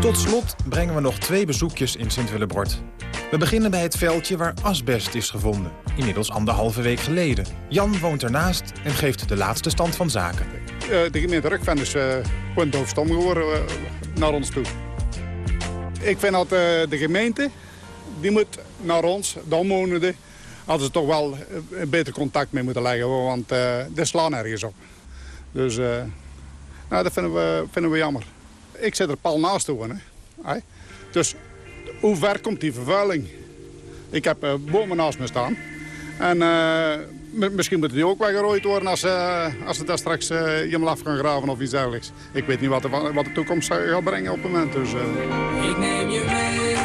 Tot slot brengen we nog twee bezoekjes in Sint-Willebord. We beginnen bij het veldje waar asbest is gevonden. Inmiddels anderhalve week geleden. Jan woont ernaast en geeft de laatste stand van zaken. Eh, de gemeente Rukven is eh, gewoon doofstom geworden eh, naar ons toe. Ik vind dat eh, de gemeente, die moet naar ons, de omwonenden, hadden ze toch wel eh, een beter contact mee moeten leggen. Want er slaan ergens op. Dus nou, dat vinden we, vinden we jammer. Ik zit er pal naast te wonen. hè. Dus hoe ver komt die vervuiling? Ik heb bomen naast me staan. En misschien moeten die ook weggerooid worden als, eh, als ze daar straks eh, helemaal af gaan graven of iets dergelijks. Ik weet niet wat de, wat de toekomst gaat brengen op het moment. Dus, eh. Ik neem je mee.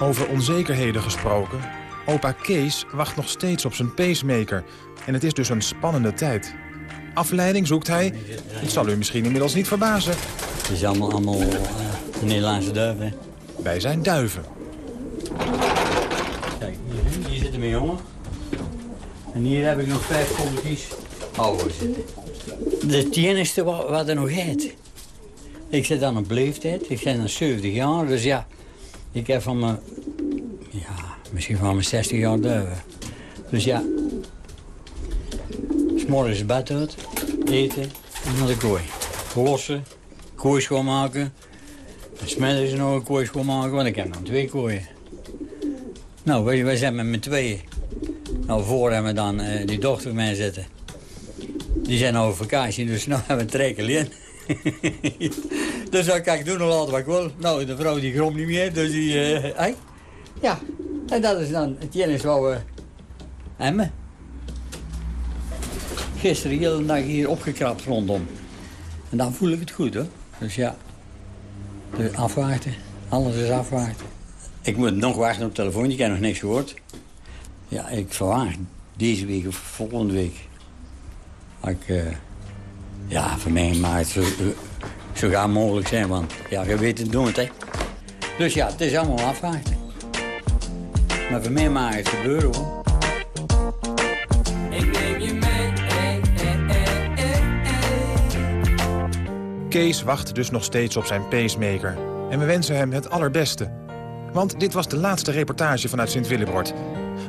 Over onzekerheden gesproken. Opa Kees wacht nog steeds op zijn pacemaker. En het is dus een spannende tijd. Afleiding zoekt hij. Het zal u misschien inmiddels niet verbazen. Het is allemaal, allemaal Nederlandse duiven. Wij zijn duiven. Kijk, hier, hier zitten mijn jongen. En hier heb ik nog vijf kolletjes. ouders. Dat is het enige wat, wat er nog heet. Ik zit dan op leeftijd, ik ben dan 70 jaar, dus ja, ik heb van mijn, ja, misschien van mijn 60 jaar duiven. Dus ja, s'morgens bed uit, eten en naar de kooi. Lossen, kooi schoonmaken. En smiddags nog een kooi schoonmaken, want ik heb dan twee kooien. Nou, wij, wij zijn met mijn tweeën. Nou, voor hebben dan uh, die dochter mij zitten. Die zijn over vakantie, dus nou hebben we een in. dus dan kan ik doen al wat ik wil. Nou, de vrouw die grom niet meer, dus die... Hey. Ja, en dat is dan het enige wat we. Gisteren de hele dag hier opgekrapt rondom. En dan voel ik het goed, hoor. Dus ja, dus afwachten. Alles is afwachten. Ik moet nog wachten op de telefoon, ik heb nog niks gehoord. Ja, ik verwacht deze week of volgende week. Ik, uh, ja, voor mij maakt het zo, zo mogelijk zijn, want ja, je weet het nooit, hè. Dus ja, het is allemaal afwachten. Maar voor mij maakt het gebeuren, hoor. Ik neem je mee, Kees wacht dus nog steeds op zijn pacemaker. En we wensen hem het allerbeste. Want dit was de laatste reportage vanuit Sint-Willebord.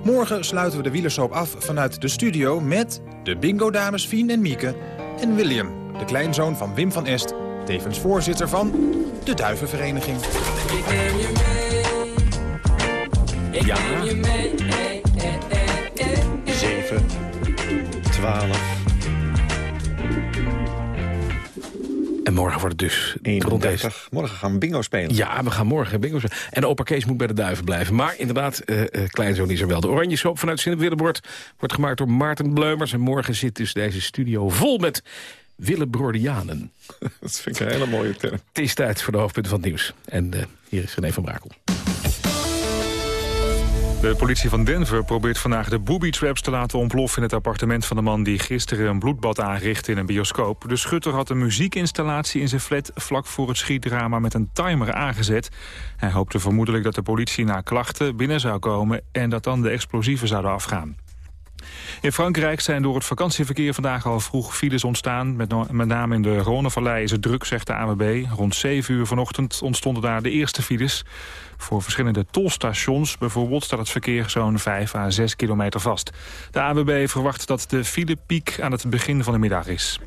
Morgen sluiten we de wielersoop af vanuit de studio met de bingo-dames Fien en Mieke... en William, de kleinzoon van Wim van Est, tevens voorzitter van de Duivenvereniging. Ik neem je mee. Ik Ja. neem je mee. eh, eh, eh, eh. 7, 12, morgen wordt het dus rond deze... 31. Morgen gaan we bingo spelen. Ja, we gaan morgen bingo spelen. En opa Kees moet bij de duiven blijven. Maar inderdaad, eh, kleinzoon is er wel. De Oranje Soap vanuit Sint-Willebord wordt gemaakt door Maarten Bleumers. En morgen zit dus deze studio vol met Willebrordianen. Dat vind ik een hele mooie term. Het is tijd voor de hoofdpunten van het nieuws. En eh, hier is René van Brakel. De politie van Denver probeert vandaag de booby traps te laten ontploffen... in het appartement van de man die gisteren een bloedbad aanrichtte in een bioscoop. De schutter had een muziekinstallatie in zijn flat vlak voor het schietdrama met een timer aangezet. Hij hoopte vermoedelijk dat de politie na klachten binnen zou komen... en dat dan de explosieven zouden afgaan. In Frankrijk zijn door het vakantieverkeer vandaag al vroeg files ontstaan. Met name in de Rhônevallei is het druk, zegt de AWB. Rond 7 uur vanochtend ontstonden daar de eerste files. Voor verschillende tolstations bijvoorbeeld staat het verkeer zo'n 5 à 6 kilometer vast. De AWB verwacht dat de filepiek aan het begin van de middag is.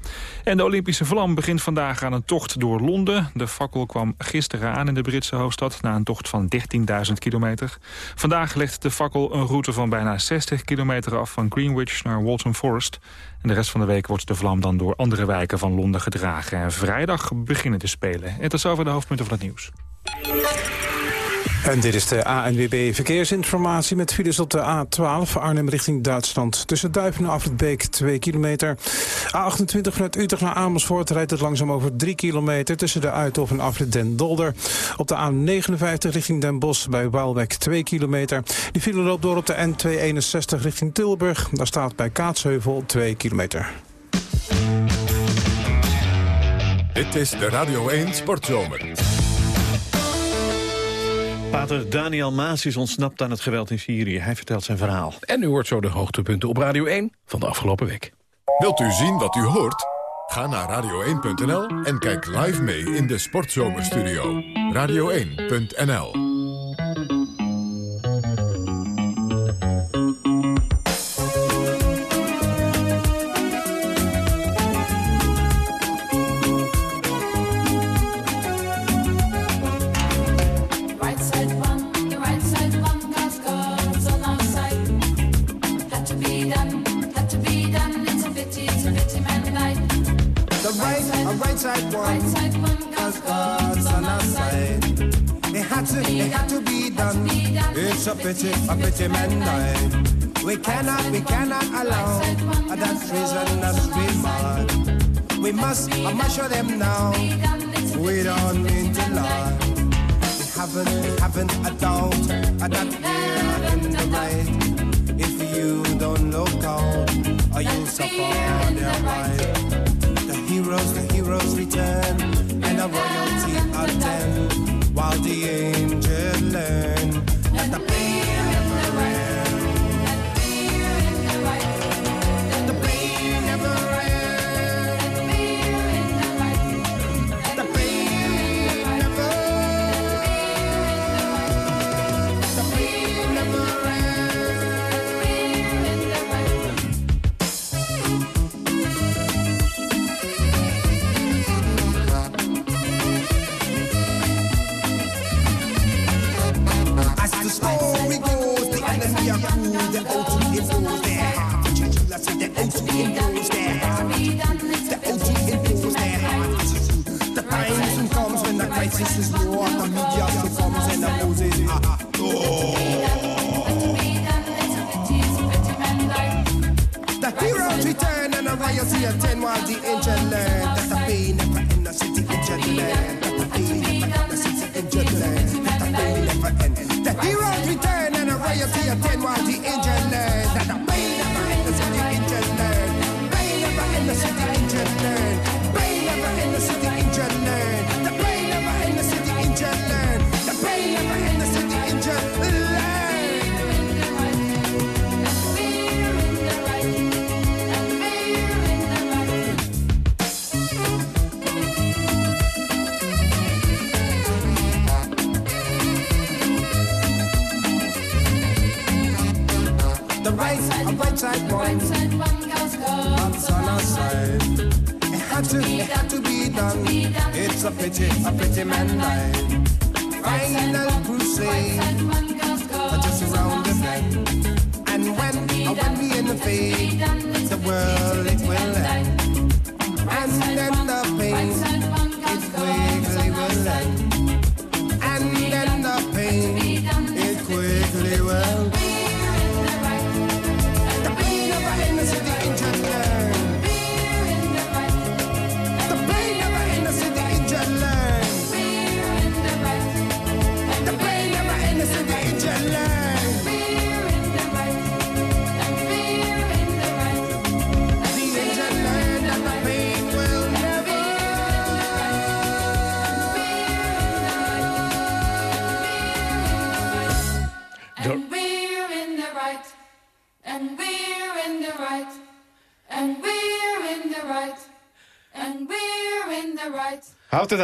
En de Olympische vlam begint vandaag aan een tocht door Londen. De fakkel kwam gisteren aan in de Britse hoofdstad na een tocht van 13.000 kilometer. Vandaag legt de fakkel een route van bijna 60 kilometer af van Greenwich naar Waltham Forest. En de rest van de week wordt de vlam dan door andere wijken van Londen gedragen. En vrijdag beginnen de Spelen. En tot zover de hoofdpunten van het nieuws. En dit is de ANWB Verkeersinformatie met files op de A12 Arnhem richting Duitsland. Tussen Duiven en Afritbeek 2 kilometer. A28 vanuit Utrecht naar Amersfoort rijdt het langzaam over 3 kilometer... tussen de Uithof en Afrit Den Dolder. Op de A59 richting Den Bosch bij Waalwijk 2 kilometer. Die file loopt door op de N261 richting Tilburg. Daar staat bij Kaatsheuvel 2 kilometer. Dit is de Radio 1 Sportzomer. Pater Daniel Maas is ontsnapt aan het geweld in Syrië. Hij vertelt zijn verhaal. En u hoort zo de hoogtepunten op Radio 1 van de afgelopen week. Wilt u zien wat u hoort? Ga naar radio1.nl en kijk live mee in de Sportzomerstudio. Radio1.nl a right side one, Right side one, cause God's on our side. It had to, it had to be done. It's a pity, a pity man died. We cannot, we cannot allow that treason treasonous remark. We must, I must show them now. We don't mean to lie. We haven't, we haven't a doubt that we're in the right. If you don't look out, or you'll suffer their right. The heroes, the heroes return, and the royalty of attend, while the angels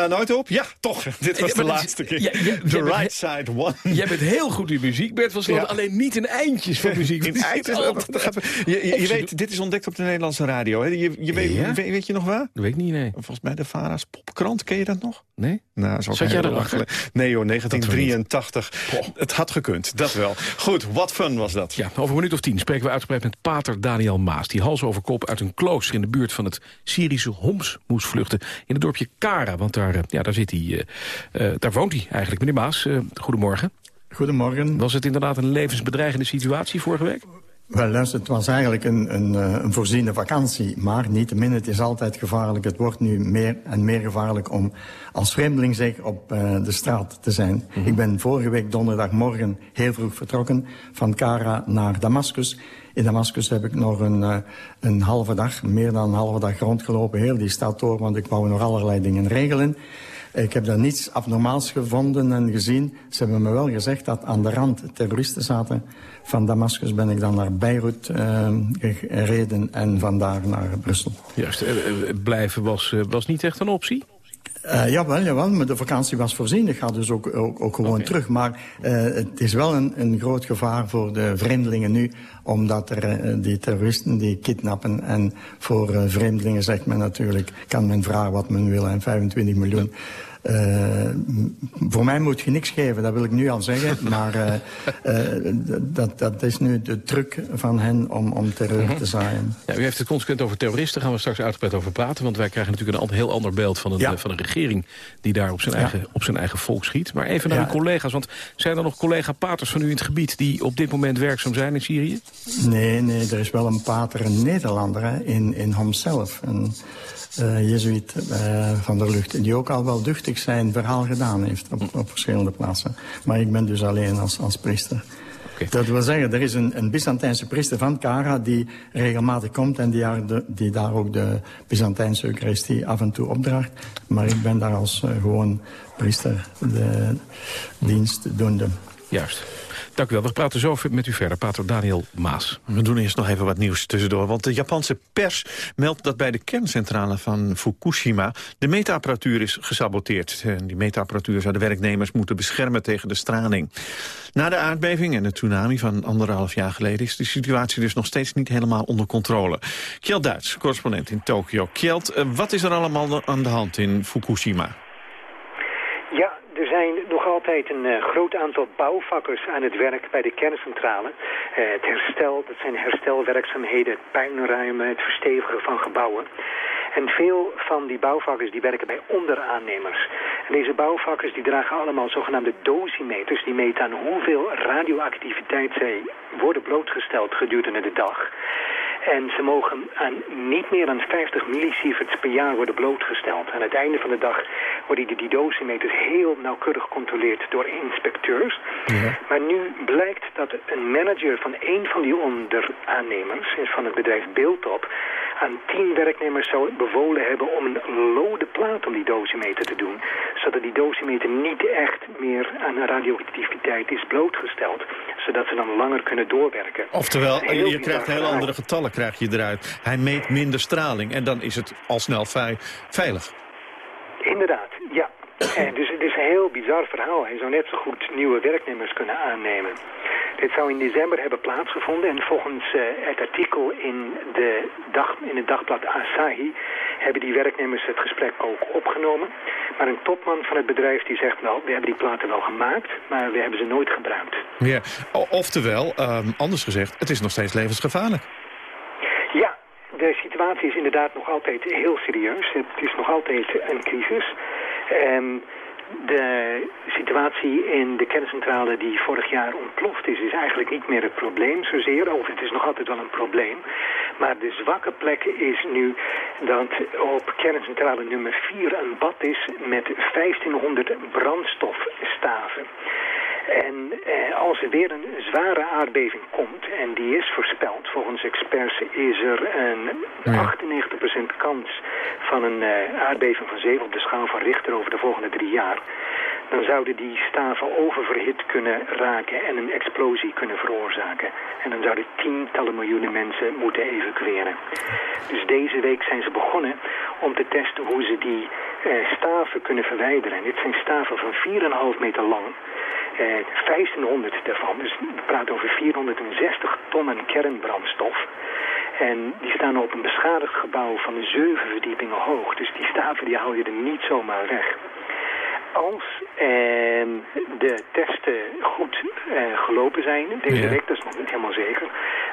daar nooit op? Ja, toch. Dit was Ja, de laatste keer. ja, ja, The bent right side one. Jij bent heel goed in muziek, Bert van Sloten. Alleen niet in eindjes van muziek. In eindjes, je, je, je weet, dit is ontdekt op de Nederlandse radio. Hè? Je, je weet, weet, weet je nog waar? Dat weet ik niet, nee. Volgens mij de Vara's Popkrant, ken je dat nog? Nee? Nou, zo Zat jij erachter? Nee hoor, 1983. Het had gekund, dat wel. Goed, wat fun was dat. Ja, over een minuut of tien spreken we uitgebreid met pater Daniel Maas... die hals over kop uit een klooster in de buurt van het Syrische Homs moest vluchten... in het dorpje Kara, want daar, ja, daar, zit hij, eh, eh, daar woont hij eigenlijk. Meneer Maas, eh, goedemorgen. Goedemorgen. Was het inderdaad een levensbedreigende situatie vorige week? Wel, luister, het was eigenlijk een, een, een voorziene vakantie. Maar niettemin, het is altijd gevaarlijk. Het wordt nu meer en meer gevaarlijk om als vreemdeling zeker op de straat te zijn. Ik ben vorige week donderdagmorgen heel vroeg vertrokken van Kara naar Damascus. In Damascus heb ik nog een, eh, een halve dag, meer dan een halve dag rondgelopen. Heel die stad door, want ik wou nog allerlei dingen regelen. Ik heb daar niets abnormaals gevonden en gezien. Ze hebben me wel gezegd dat aan de rand terroristen zaten. Van Damascus ben ik dan naar Beirut eh, gereden en vandaar naar Brussel. Juist, eh, blijven was, was niet echt een optie? Eh jawel, jawel, maar de vakantie was voorzien. Ik ga dus ook, ook, ook gewoon terug. Maar eh, het is wel een, een groot gevaar voor de vreemdelingen nu... omdat er eh, die terroristen die kidnappen... en voor vreemdelingen zegt men natuurlijk... kan men vragen wat men wil en 25 miljoen... voor mij moet je niks geven, dat wil ik nu al zeggen. Maar eh, eh, dat, dat is nu de truc van hen om, om terreur te zaaien. Ja, u heeft het consequent over terroristen, daar gaan we straks uitgebreid over praten. Want wij krijgen natuurlijk een heel ander beeld van een, Ja. eh, van een regering... die daar op zijn, Ja. eigen, op zijn eigen volk schiet. Maar even naar uw collega's, want zijn er nog collega-paters van u in het gebied... die op dit moment werkzaam zijn in Syrië? Nee, nee, er is wel een pater, een Nederlander hè, in, in Homs zelf. Een eh jezuïet eh, van de lucht. Die ook al wel duchtig zijn verhaal gedaan heeft op, op verschillende plaatsen. Maar ik ben dus alleen als, als priester. Dat wil zeggen, er is een, een Byzantijnse priester van Kara die regelmatig komt en die de, die daar ook de Byzantijnse Eucharistie af en toe opdraagt. Maar ik ben daar als eh, gewoon priester de dienst doende. Juist. Dank u wel. We praten zo met u verder. Pater Daniel Maas. We doen eerst nog even wat nieuws tussendoor. Want de Japanse pers meldt dat bij de kerncentrale van Fukushima... de meetapparatuur is gesaboteerd. En die meetapparatuur zou de werknemers moeten beschermen tegen de straling. Na de aardbeving en de tsunami van anderhalf jaar geleden... is de situatie dus nog steeds niet helemaal onder controle. Kjeld Duits, correspondent in Tokio. Kjeld, eh, wat is er allemaal aan de hand in Fukushima? Altijd een eh, groot aantal bouwvakkers aan het werk bij de kerncentrale. Eh, het herstel, dat zijn herstelwerkzaamheden, het puinruimen, het verstevigen van gebouwen. En veel van die bouwvakkers die werken bij onderaannemers. En deze bouwvakkers die dragen allemaal zogenaamde dosimeters. Die meten aan hoeveel radioactiviteit zij worden blootgesteld gedurende de dag. En ze mogen aan niet meer dan 50 millisieverts per jaar worden blootgesteld. Aan het einde van de dag worden die, die dosimeters heel nauwkeurig gecontroleerd door inspecteurs. Maar nu blijkt dat een manager van een van die onderaannemers, van het bedrijf Beeldtop, aan tien werknemers zou bevolen hebben om een lode plaat om die dosimeter te doen. Zodat die dosimeter niet echt meer aan radioactiviteit is blootgesteld. Zodat ze dan langer kunnen doorwerken. Oftewel, Heel je krijgt heel andere getallen krijg je eruit. Hij meet minder straling en dan is het al snel vei- veilig. Inderdaad, ja. En dus het is een heel bizar verhaal. Hij zou net zo goed nieuwe werknemers kunnen aannemen. Dit zou in december hebben plaatsgevonden en volgens eh, het artikel in, de dag, in het dagblad Asahi hebben die werknemers het gesprek ook opgenomen. Maar een topman van het bedrijf die zegt, nou, we hebben die platen wel gemaakt, maar we hebben ze nooit gebruikt. Ja. Oftewel, ehm, anders gezegd, het is nog steeds levensgevaarlijk. De situatie is inderdaad nog altijd heel serieus. Het is nog altijd een crisis. Ehm, de situatie in de kerncentrale die vorig jaar ontploft is, is eigenlijk niet meer het probleem zozeer. Of het is nog altijd wel een probleem. Maar de zwakke plek is nu dat op kerncentrale nummer 4 een bad is met 1500 brandstofstaven. En eh, als er weer een zware aardbeving komt, en die is voorspeld, volgens experts is er een 98% kans van een eh, aardbeving van 7 op de schaal van Richter over de volgende drie jaar. Dan zouden die staven oververhit kunnen raken en een explosie kunnen veroorzaken. En dan zouden tientallen miljoenen mensen moeten evacueren. Dus deze week zijn ze begonnen om te testen hoe ze die staven kunnen verwijderen. En dit zijn staven van 4,5 meter lang. Eh, 1500 daarvan, dus we praten over 460 tonnen kernbrandstof. En die staan op een beschadigd gebouw van zeven verdiepingen hoog. Dus die staven die hou je er niet zomaar weg. Als ehm, de testen goed eh, gelopen zijn, deze week, dat is nog niet helemaal zeker,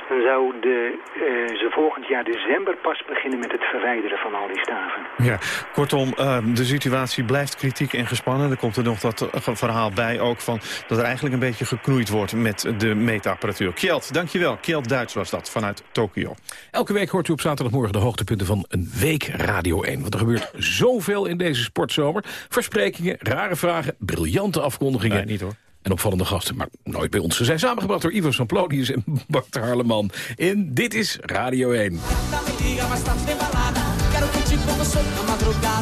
dan zou de, eh, ze volgend jaar december pas beginnen met het verwijderen van al die staven. Ja, kortom, ehm, de situatie blijft kritiek en gespannen. Er komt er nog dat eh, verhaal bij ook van dat er eigenlijk een beetje geknoeid wordt met de meetapparatuur. Kjeld, dankjewel. Kjeld Duits was dat vanuit Tokio. Elke week hoort u op zaterdagmorgen de hoogtepunten van een week Radio 1. Want er gebeurt zoveel in deze sportzomer. Versprekingen, rare vragen, briljante afkondigingen. Nee, niet hoor. En opvallende gasten, maar nooit bij ons. Ze zijn samengebracht door Ivo Samplonius en Bart Harleman. In Dit is Radio 1.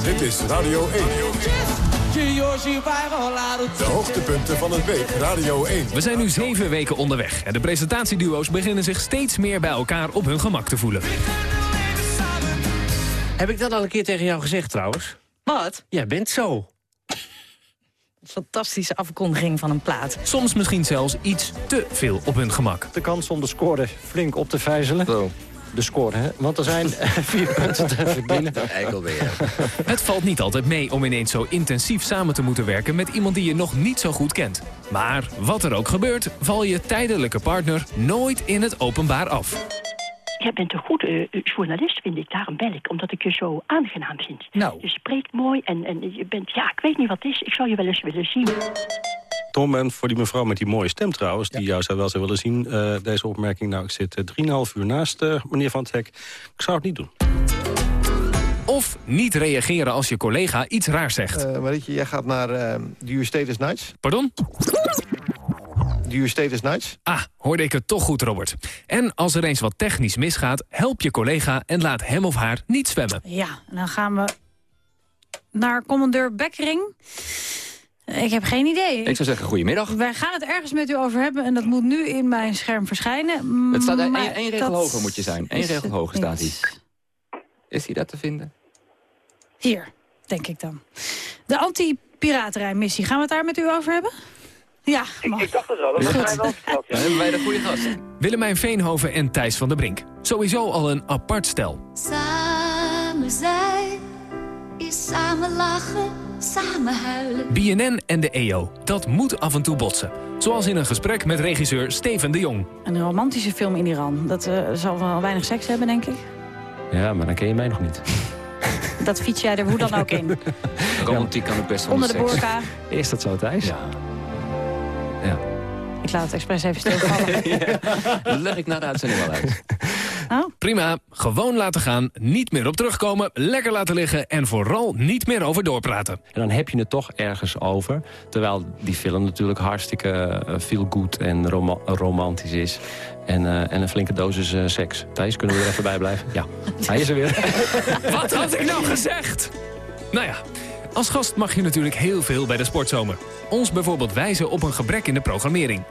Dit is Radio 1. De hoogtepunten van het week Radio 1. We zijn nu zeven weken onderweg en de presentatieduo's beginnen zich steeds meer bij elkaar op hun gemak te voelen. Heb ik dat al een keer tegen jou gezegd trouwens? Wat? Jij bent zo. Fantastische afkondiging van een plaat. Soms misschien zelfs iets te veel op hun gemak. De kans om de score flink op te vijzelen. De score, hè? Want er zijn eh, vier punten te verdienen. Je. Het valt niet altijd mee om ineens zo intensief samen te moeten werken met iemand die je nog niet zo goed kent. Maar wat er ook gebeurt, val je tijdelijke partner nooit in het openbaar af. Jij bent een goede eh, journalist, vind ik. Daarom bel ik, omdat ik je zo aangenaam vind. Nou. Je spreekt mooi en, en je bent... Ja, ik weet niet wat het is. Ik zou je wel eens willen zien. Tom, en voor die mevrouw met die mooie stem trouwens... die jou zou wel zou willen zien, eh, deze opmerking... nou, ik zit eh, 3,5 uur naast meneer Van het Hek. Ik zou het niet doen. Of niet reageren als je collega iets raars zegt. Uh, Marietje, jij gaat naar uh, Status Nights. Pardon? Duur Status Nights. Ah, hoorde ik het toch goed, Robert. En als er eens wat technisch misgaat, help je collega... en laat hem of haar niet zwemmen. Ja, en dan gaan we naar commandeur Bekkering. Ik heb geen idee. Ik zou zeggen, goedemiddag. Wij gaan het ergens met u over hebben en dat moet nu in mijn scherm verschijnen. Het staat één regel hoger moet je zijn. Eén regel hoger staat hij. Is hij dat te vinden? Hier, denk ik dan. De anti-piraterijmissie, gaan we het daar met u over hebben? Ja, mag. Ik dacht het wel, dat was mij wel verteld. Dan hebben wij de goede gast. Willemijn Veenhoven en Thijs van der Brink. Sowieso al een apart stel. Samen zijn is samen lachen, samen huilen. BNN en de EO, dat moet af en toe botsen. Zoals in een gesprek met regisseur Steven de Jong. Een romantische film in Iran. Dat eh, zal wel weinig seks hebben, denk ik. Ja, maar dan ken je mij nog niet. Dat fiets jij er hoe dan ook in. Romantiek kan ook best wel Onder de burka. Is dat zo, Thijs? Ja. Ik laat het expres even stilvallen. Dat leg ik na de uitzending wel uit. Prima, gewoon laten gaan, niet meer op terugkomen, lekker laten liggen... en vooral niet meer over doorpraten. En dan heb je het toch ergens over. Terwijl die film natuurlijk hartstikke eh, feel good en roma- romantisch is. En, eh, en een flinke dosis eh, seks. Thijs, kunnen we er even bij blijven? Ja, hij is er weer. Wat had ik nou gezegd? Nou ja, als gast mag je natuurlijk heel veel bij de sportzomer. Ons bijvoorbeeld wijzen op een gebrek in de programmering.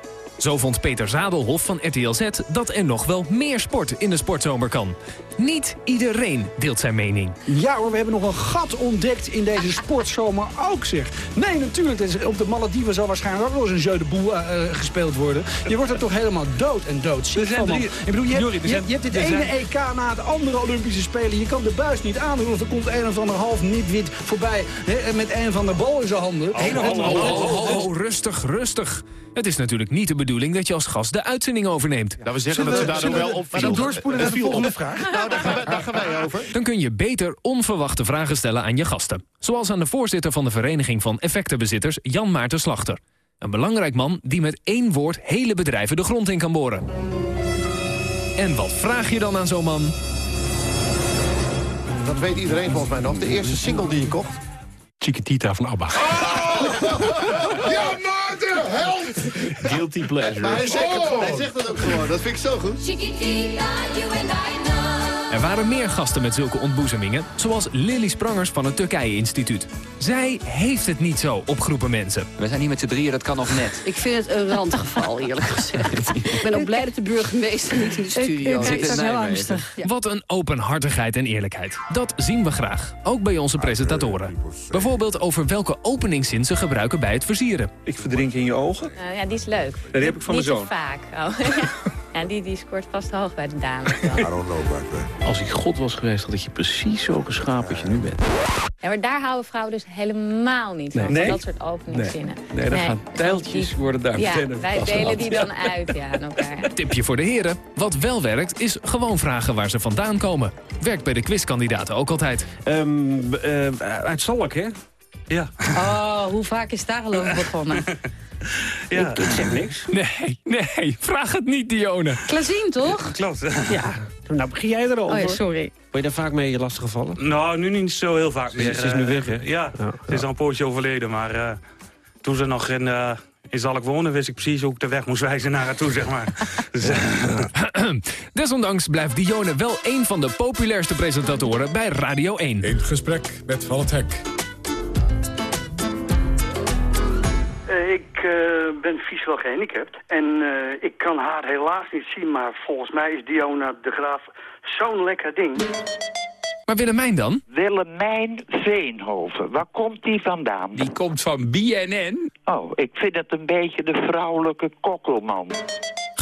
Zo vond Peter Zadelhof van RTL Z dat er nog wel meer sport in de sportzomer kan. Niet iedereen deelt zijn mening. Ja hoor, we hebben nog een gat ontdekt in deze sportzomer ook zeg. Nee, natuurlijk, op de Malediven zal waarschijnlijk ook wel eens een jeu de boel eh, eh, gespeeld worden. Je wordt er toch helemaal dood en doodziek Er zijn van. drie- Ik bedoel, je, hebt- er je, hebt dit er ene zijn- EK na het andere Olympische Spelen. Je kan de buis niet aandoen of er komt een of ander half niet-wit voorbij hè, met een van de bal in zijn handen. Oh, oh, oh, oh, oh, rustig, rustig. Het is natuurlijk niet de bedoeling dat je als gast de uitzending overneemt. Nou, we zeggen dat ze daardoor wel op. Maar dan doorspoelen naar de volgende vraag. Nou, daar gaan, wij, daar gaan wij over. Dan kun je beter onverwachte vragen stellen aan je gasten. Zoals aan de voorzitter van de Vereniging van Effectenbezitters, Jan Maarten Slachter. Een belangrijk man die met één woord hele bedrijven de grond in kan boren. En wat vraag je dan aan zo'n man? Dat weet iedereen volgens mij nog. De eerste single die je kocht. Chiquitita van ABBA. Ja, Maarten, held! Guilty pleasure. Maar hij zegt, het, hij zegt het ook gewoon. Dat vind ik zo goed. Chiquitita, you and I know. Er waren meer gasten met zulke ontboezemingen, zoals Lily Sprangers van het Turkije-instituut. Zij heeft het niet zo op groepen mensen. We zijn hier met z'n drieën, dat kan nog net. Ik vind het een randgeval, eerlijk gezegd. Ik ben ook blij dat de burgemeester niet in de studio ik- ik is. heel angstig. Wat een openhartigheid en eerlijkheid. Dat zien we graag, ook bij onze presentatoren. Bijvoorbeeld over welke openingszin ze gebruiken bij het versieren. Ik verdrink in je ogen. Nou ja, die is leuk. die heb ik van mijn zoon. vaak. Oh. Ja, die, die scoort vast hoog bij de dames. I don't know about that. Als ik God was geweest, had ik je precies zo geschapen als je nu bent. Ja, maar daar houden vrouwen dus helemaal niet van. Nee. Van Nee? dat soort openingszinnen. Nee, dan gaan tijltjes worden daar Ja, meteen wij delen die dan uit ja, aan elkaar. Tipje voor de heren. Wat wel werkt, is gewoon vragen waar ze vandaan komen. Werkt bij de quizkandidaten ook altijd. uit Zalk, hè? Ja. Oh, hoe vaak is daar al over begonnen? Ja. Ik, ik zeg niks. Nee, nee, vraag het niet, Dione. Klazien, toch? Klopt. Ja, nou begin jij erover. Oh ja, sorry. Word je daar vaak mee lastiggevallen? Nou, nu niet zo heel vaak meer. Ze is nu eh, weg, hè? Ja, ze is al een poosje overleden. Maar eh, toen ze nog in, eh in Zalk woonde, wist ik precies hoe ik de weg moest wijzen naar haar toe, zeg maar. Dus, eh, Desondanks blijft Dione wel een van de populairste presentatoren bij Radio 1. In gesprek met Van het Hek. Ik eh, ben visueel gehandicapt en eh, ik kan haar helaas niet zien, maar volgens mij is Diona de Graaf zo'n lekker ding. Maar Willemijn dan? Willemijn Veenhoven, waar komt die vandaan? Die komt van BNN. Oh, ik vind het een beetje de vrouwelijke kokkelman.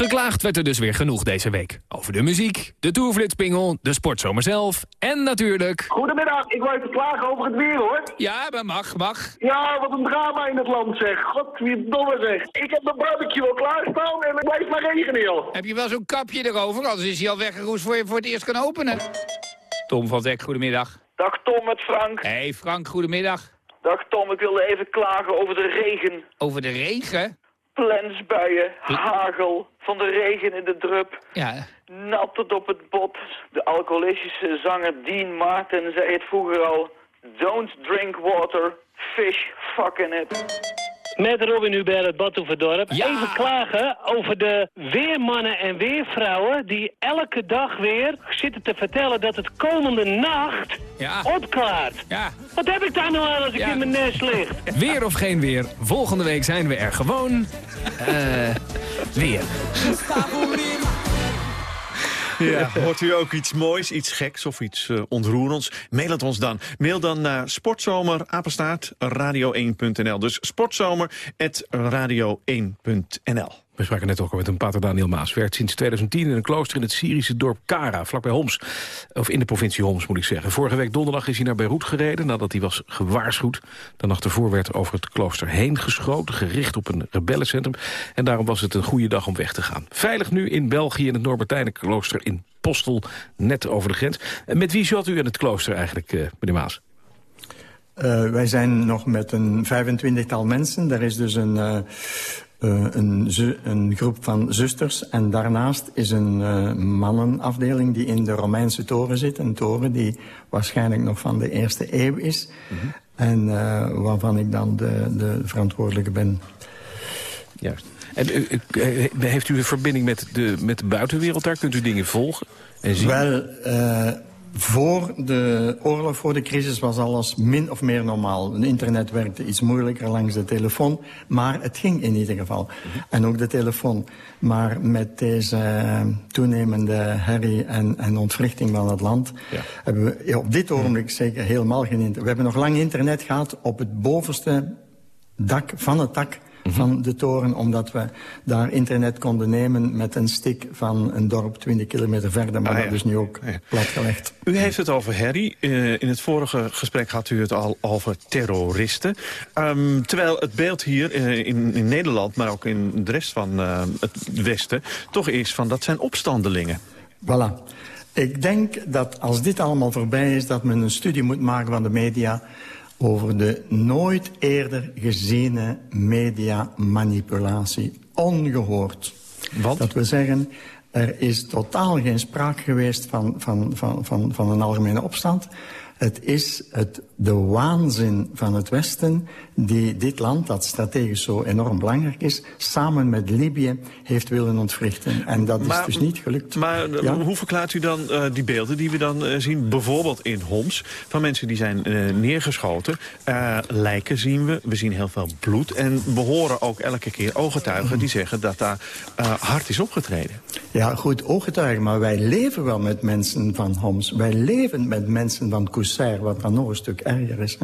Geklaagd werd er dus weer genoeg deze week. Over de muziek, de toerflitspingel, de sportzomer zelf en natuurlijk... Goedemiddag, ik wou even klagen over het weer hoor. Ja, maar mag, mag. Ja, wat een drama in het land zeg. God, wie domme zeg. Ik heb de barbecue al klaarstaan en het blijft maar regenen joh. Heb je wel zo'n kapje erover, anders is hij al weggeroest voor je voor het eerst kan openen. Tom van Dek, goedemiddag. Dag Tom met Frank. Hey Frank, goedemiddag. Dag Tom, ik wilde even klagen over de regen. Over de regen? Plensbuien, hagel, van de regen in de drup. Ja. Nat tot op het bot. De alcoholistische zanger Dean Martin zei het vroeger al. Don't drink water, fish fucking it. Met Robin Hubert uit Badhoevedorp. Even klagen over de weermannen en weervrouwen... die elke dag weer zitten te vertellen dat het komende nacht Ja. opklaart. Ja. Wat heb ik daar nou aan als ik in mijn nest lig? Weer of geen weer, volgende week zijn we er gewoon... eh weer. Ja, hoort u ook iets moois, iets geks of iets eh, ontroerends? Mail het ons dan. Mail dan naar sportzomer, apenstaart, radio1.nl. Dus sportzomer, radio1.nl. We spraken net ook al met een pater Daniel Maas. Werkt sinds 2010 in een klooster in het Syrische dorp Kara, vlakbij Homs. Of in de provincie Homs, moet ik zeggen. Vorige week donderdag is hij naar Beirut gereden nadat hij was gewaarschuwd. De nacht ervoor werd over het klooster heen geschoten, gericht op een rebellencentrum. En daarom was het een goede dag om weg te gaan. Veilig nu in België in het Norbertijnenklooster in Postel, net over de grens. En met wie zat u in het klooster eigenlijk, eh, meneer Maas? Uh, wij zijn nog met een 25-tal mensen. Er is dus een, uh, uh, een, een, groep van zusters. En daarnaast is een mannenafdeling die in de Romeinse toren zit. Een toren die waarschijnlijk nog van de eerste eeuw is. Mm -hmm. En waarvan ik dan de, de verantwoordelijke ben. Juist. En heeft u een verbinding met de, met de buitenwereld daar? Kunt u dingen volgen en zien? Wel, voor de oorlog, voor de crisis, was alles min of meer normaal. Het internet werkte iets moeilijker langs de telefoon, maar het ging in ieder geval. En ook de telefoon. Maar met deze uh, toenemende herrie en, en ontwrichting van het land... Ja. hebben we ja, op dit ogenblik zeker helemaal geen internet. We hebben nog lang internet gehad op het bovenste dak van het dak van de toren... omdat we daar internet konden nemen met een stick van een dorp 20 kilometer verder. Maar Ah, ja. dat is nu ook ja. platgelegd. U heeft het over herrie. Uh, in het vorige gesprek had u het al over terroristen. Um, terwijl het beeld hier uh, in, in, Nederland, maar ook in de rest van uh, het Westen... toch is van dat zijn opstandelingen. Voilà. Ik denk dat als dit allemaal voorbij is... dat men een studie moet maken van de media over de nooit eerder geziene mediamanipulatie. Ongehoord. Wat? Dat wil zeggen, er is totaal geen sprake geweest van, van, van, van, van een algemene opstand. Het is het, de waanzin van het Westen die dit land, dat strategisch zo enorm belangrijk is... samen met Libië heeft willen ontwrichten. En dat Maar- is dus niet gelukt. Maar Ja? hoe verklaart u dan eh, die beelden die we dan eh, zien? Bijvoorbeeld in Homs, van mensen die zijn eh, neergeschoten. Eh, lijken zien we, we zien heel veel bloed. En we horen ook elke keer ooggetuigen die zeggen dat daar eh, hard is opgetreden. Ja, goed, ooggetuigen, maar wij leven wel met mensen van Homs. Wij leven met mensen van Coussair, wat dan nog een stuk erger is.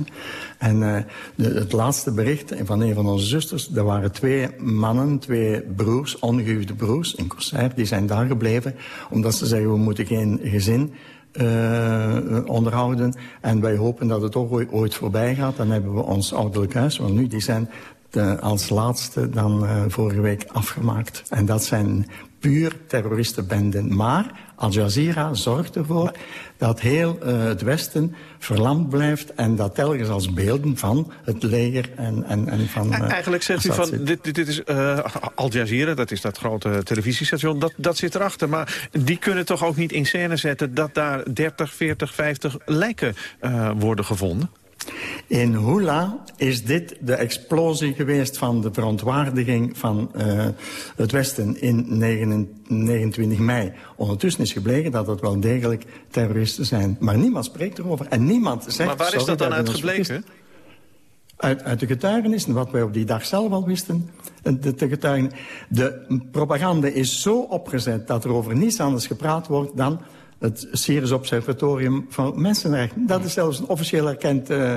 En eh, het laatste bericht van een van onze zusters... er waren twee mannen, twee broers, ongehuwde broers in Coussair... die zijn daar gebleven, omdat ze zeggen... we moeten geen gezin eh, onderhouden. En wij hopen dat het toch ooit, voorbij gaat. Dan hebben we ons ouderlijk huis, want nu die zijn de, als laatste dan eh, vorige week afgemaakt. En dat zijn puur terroristenbenden. Maar Al Jazeera zorgt ervoor dat heel eh, het Westen verlamd blijft... en dat telkens als beelden van het leger en, en, en van... eh, Eigenlijk zegt u van, dit, dit, dit is eh, Al Jazeera, dat is dat grote televisiestation, dat, dat zit erachter. Maar die kunnen toch ook niet in scène zetten dat daar 30, 40, 50 lijken worden gevonden? In Hula is dit de explosie geweest van de verontwaardiging van uh, het Westen in 29 mei. Ondertussen is gebleken dat het wel degelijk terroristen zijn. Maar niemand spreekt erover en niemand zegt... maar waar is dat dan uit gebleken? Uit, uit de getuigenissen, wat wij op die dag zelf al wisten. De, de, getuigen, de propaganda is zo opgezet dat er over niets anders gepraat wordt dan het Syrisch Observatorium van Mensenrechten. Dat is zelfs een officieel erkend uh,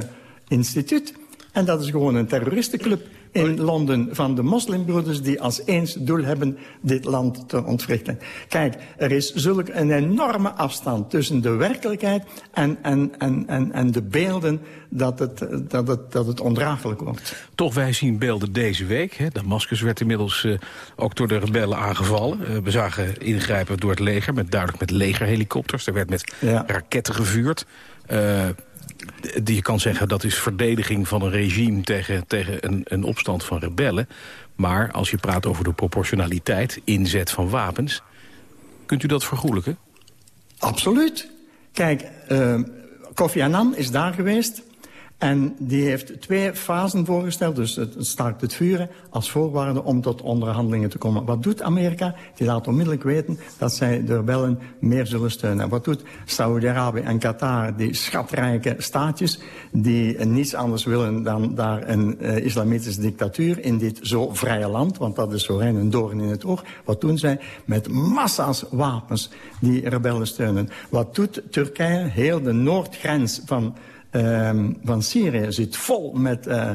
instituut. En dat is gewoon een terroristenclub in Londen van de moslimbroeders... die als eens doel hebben dit land te ontwrichten. Kijk, er is zulk een enorme afstand tussen de werkelijkheid... en, en, en, en, en de beelden dat het, dat, het, dat het ondraaglijk wordt. Toch, wij zien beelden deze week. Hè. Damascus werd inmiddels uh, ook door de rebellen aangevallen. Uh, we zagen ingrijpen door het leger, met, duidelijk met legerhelikopters. Er werd met Ja. raketten gevuurd. Uh, die je kan zeggen dat is verdediging van een regime tegen, tegen een, een opstand van rebellen. Maar als je praat over de proportionaliteit, inzet van wapens... kunt u dat vergoelijken? Absoluut. Kijk, uh, Kofi Annan is daar geweest... En die heeft twee fasen voorgesteld, dus het staakt het vuren... als voorwaarde om tot onderhandelingen te komen. Wat doet Amerika? Die laat onmiddellijk weten dat zij de rebellen meer zullen steunen. En wat doet Saudi-Arabië en Qatar, die schatrijke staatjes... die niets anders willen dan daar een uh, islamitische dictatuur... in dit zo vrije land, want dat is zo rein een doorn in het oog. Wat doen zij? Met massa's wapens die rebellen steunen. Wat doet Turkije? Heel de noordgrens van... Um, van Syrië zit vol met uh,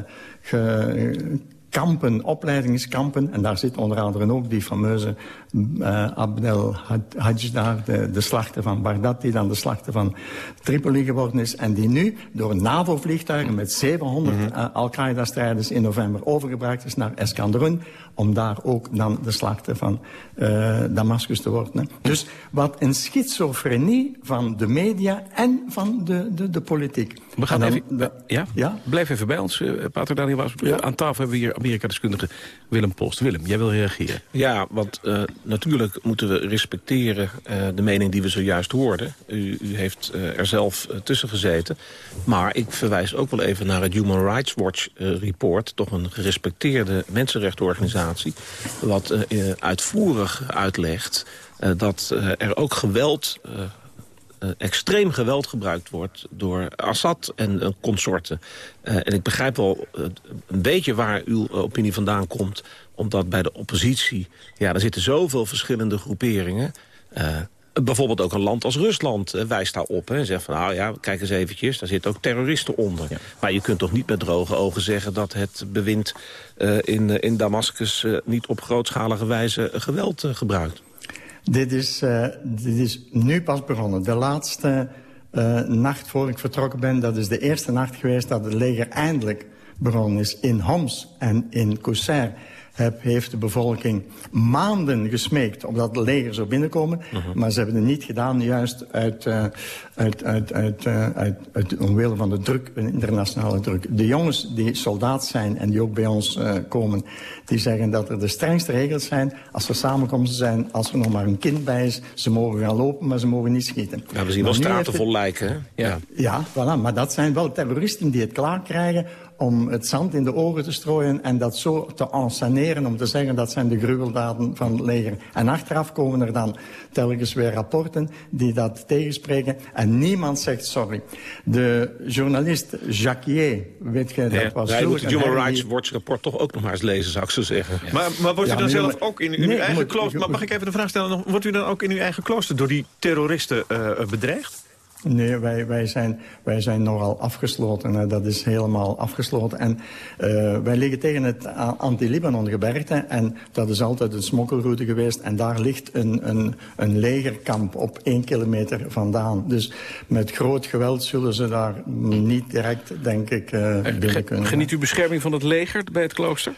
kampen, opleidingskampen. En daar zit onder andere ook die fameuze uh, Abdel Hajj daar, de, de slachter van Baghdad... die dan de slachter van Tripoli geworden is. En die nu door NAVO-vliegtuigen met 700 uh, Al-Qaeda-strijders in november overgebracht is naar Eskandrun... om daar ook dan de slachter van uh, Damascus te worden. Hè. Dus wat een schizofrenie van de media en van de, de, de politiek. We gaan En even, ja? Ja? Blijf even bij ons, eh, Pater Daniel Waas. Aan tafel hebben we hier Amerika-deskundige Willem Post. Willem, jij wil reageren. Ja, want eh, natuurlijk moeten we respecteren eh, de mening die we zojuist hoorden. U, u heeft eh, er zelf tussen gezeten. Maar ik verwijs ook wel even naar het Human Rights Watch report. Toch een gerespecteerde mensenrechtenorganisatie. Wat uitvoerig uitlegt dat er ook geweld... eh, extreem geweld gebruikt wordt door Assad en eh, consorten. Eh, en ik begrijp wel een beetje waar uw opinie vandaan komt... omdat bij de oppositie, ja, er zitten zoveel verschillende groeperingen... Bijvoorbeeld ook een land als Rusland wijst daar op. Hè, en zegt van, nou ja, kijk eens eventjes, daar zitten ook terroristen onder. Maar je kunt toch niet met droge ogen zeggen... dat het bewind in, in Damascus niet op grootschalige wijze geweld gebruikt. Dit is, eh, dit is nu pas begonnen. De laatste eh, nacht voor ik vertrokken ben... dat is de eerste nacht geweest dat het leger eindelijk begonnen is. In Homs en in Qusair heb, heeft de bevolking maanden gesmeekt... omdat het leger zou binnenkomen. Maar ze hebben het niet gedaan, juist uit, eh, uit, uit, uit, eh, uit, uit omwille van de druk, een internationale druk. De jongens die soldaat zijn en die ook bij ons eh, komen... die zeggen dat er de strengste regels zijn als er samenkomsten zijn... als er nog maar een kind bij is. Ze mogen gaan lopen, maar ze mogen niet schieten. Ja, we zien Maar wel straten vol lijken, hè? Ja. ja, voilà, maar dat zijn wel terroristen die het klaar krijgen om het zand in de ogen te strooien en dat zo te ensaneren om te zeggen dat zijn de gruweldaden van het leger. En achteraf komen er dan telkens weer rapporten die dat tegenspreken en niemand zegt sorry. De journalist Jacquier, weet je, dat Ja, was wij moeten het Human Rights Watch rapport toch ook nog maar eens lezen, zou ik zo zeggen. Maar, maar wordt u Ja, dan zelf maar- ook in, in Nee, uw eigen moet- klooster... Maar mag ik even de vraag stellen? Wordt u dan ook in uw eigen klooster door die terroristen eh, bedreigd? Nee, wij, wij, zijn, wij zijn nogal afgesloten. hè. Dat is helemaal afgesloten. En eh, wij liggen tegen het anti-Libanon-gebergte. En dat is altijd een smokkelroute geweest. En daar ligt een, een, een legerkamp op één kilometer vandaan. Dus met groot geweld zullen ze daar niet direct, denk ik, eh binnen kunnen. Geniet u bescherming van het leger bij het klooster?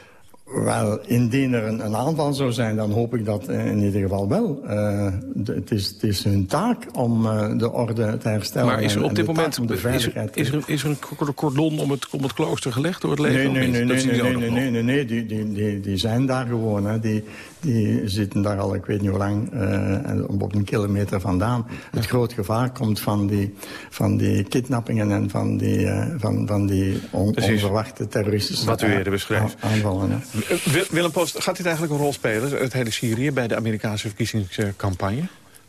Wel, indien er een, een aanval zou zijn, dan hoop ik dat eh, in ieder geval wel. Eh, de- het, is, het is hun taak om eh, de orde te herstellen. Maar is er op dit moment is er, is er, is er een cor- cordon om het, om het klooster gelegd door het leger? Nee, nee, nee, nee, nee, nee, nee, nee, die, die, die, die zijn daar gewoon. Hè. Die, die zitten daar al, ik weet niet hoe lang, en op een kilometer vandaan. Het groot gevaar komt van die, van die kidnappingen en van die, eh, van, van die on- Precies. onverwachte terroristische Wat u eerder beschreef. aanvallen. Willem Post, gaat dit eigenlijk een rol spelen, het hele Syrië... bij de Amerikaanse verkiezingscampagne?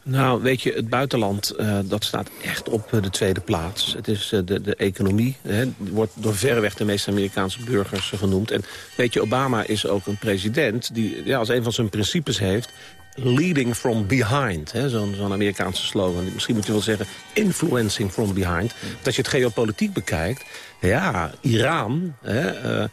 Nou, weet je, het buitenland, eh, dat staat echt op eh, de tweede plaats. Het is eh, de, de economie, hè, wordt door verreweg de meeste Amerikaanse burgers genoemd. En weet je, Obama is ook een president die ja, als een van zijn principes heeft... leading from behind, zo'n zo'n Amerikaanse slogan. Misschien moet je wel zeggen influencing from behind. Dat je het geopolitiek bekijkt, ja, Iran... Hè,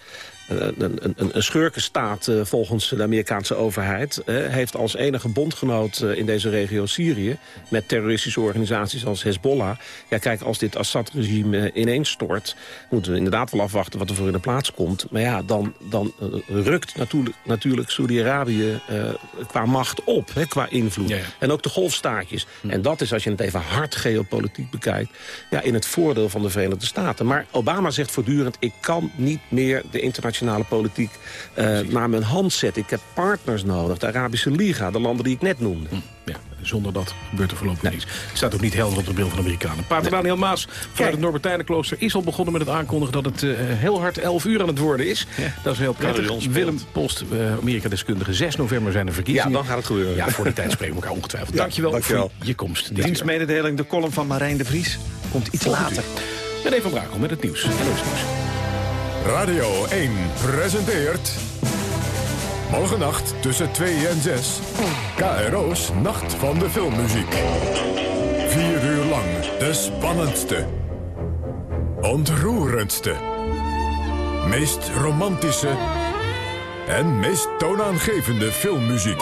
een, een, een- schurkenstaat eh, volgens de Amerikaanse overheid... eh, heeft als enige bondgenoot eh, in deze regio Syrië... met terroristische organisaties als Hezbollah... ja kijk, als dit Assad-regime ineens stort... moeten we inderdaad wel afwachten wat er voor in de plaats komt. Maar ja, dan, dan rukt natuurlijk, natuurlijk Saudi-Arabië qua macht op, hè, qua invloed. En ook de golfstaatjes. En dat is, als je het even hard geopolitiek bekijkt... Ja, in het voordeel van de Verenigde Staten. Maar Obama zegt voortdurend... ik kan niet meer de internationale politiek eh, naar mijn hand zetten. Ik heb partners nodig. De Arabische Liga, de landen die ik net noemde. Ja, zonder dat gebeurt er voorlopig niets. Staat ook niet helder op de bril van de Amerikanen. Pater Daniel Maas vanuit het Norbertijnenklooster is al begonnen met het aankondigen... dat het eh, heel hard 11 uur aan het worden is. Dat is heel prettig. Willem Post, eh, Amerika-deskundige. 6 november zijn er verkiezingen. Ja, dan gaat het gebeuren. Ja, voor die tijd spreken we elkaar ongetwijfeld. Ja, dankjewel, dankjewel. voor je komst. Dienstmededeling, de column van Marijn de Vries, komt iets later. René van Brakel met het nieuws. Nieuws. Radio 1 presenteert... Morgennacht tussen 2 en 6. KRO's Nacht van de Filmmuziek. Vier uur lang de spannendste. Ontroerendste. Meest romantische. en meest toonaangevende filmmuziek.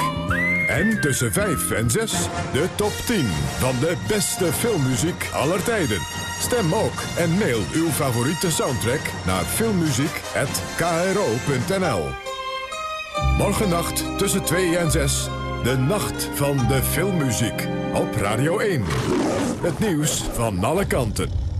En tussen 5 en 6 de top 10 van de beste filmmuziek aller tijden. Stem ook en mail uw favoriete soundtrack naar filmmuziek.kro.nl. Morgennacht tussen 2 en 6 de nacht van de filmmuziek op Radio 1. Het nieuws van alle kanten.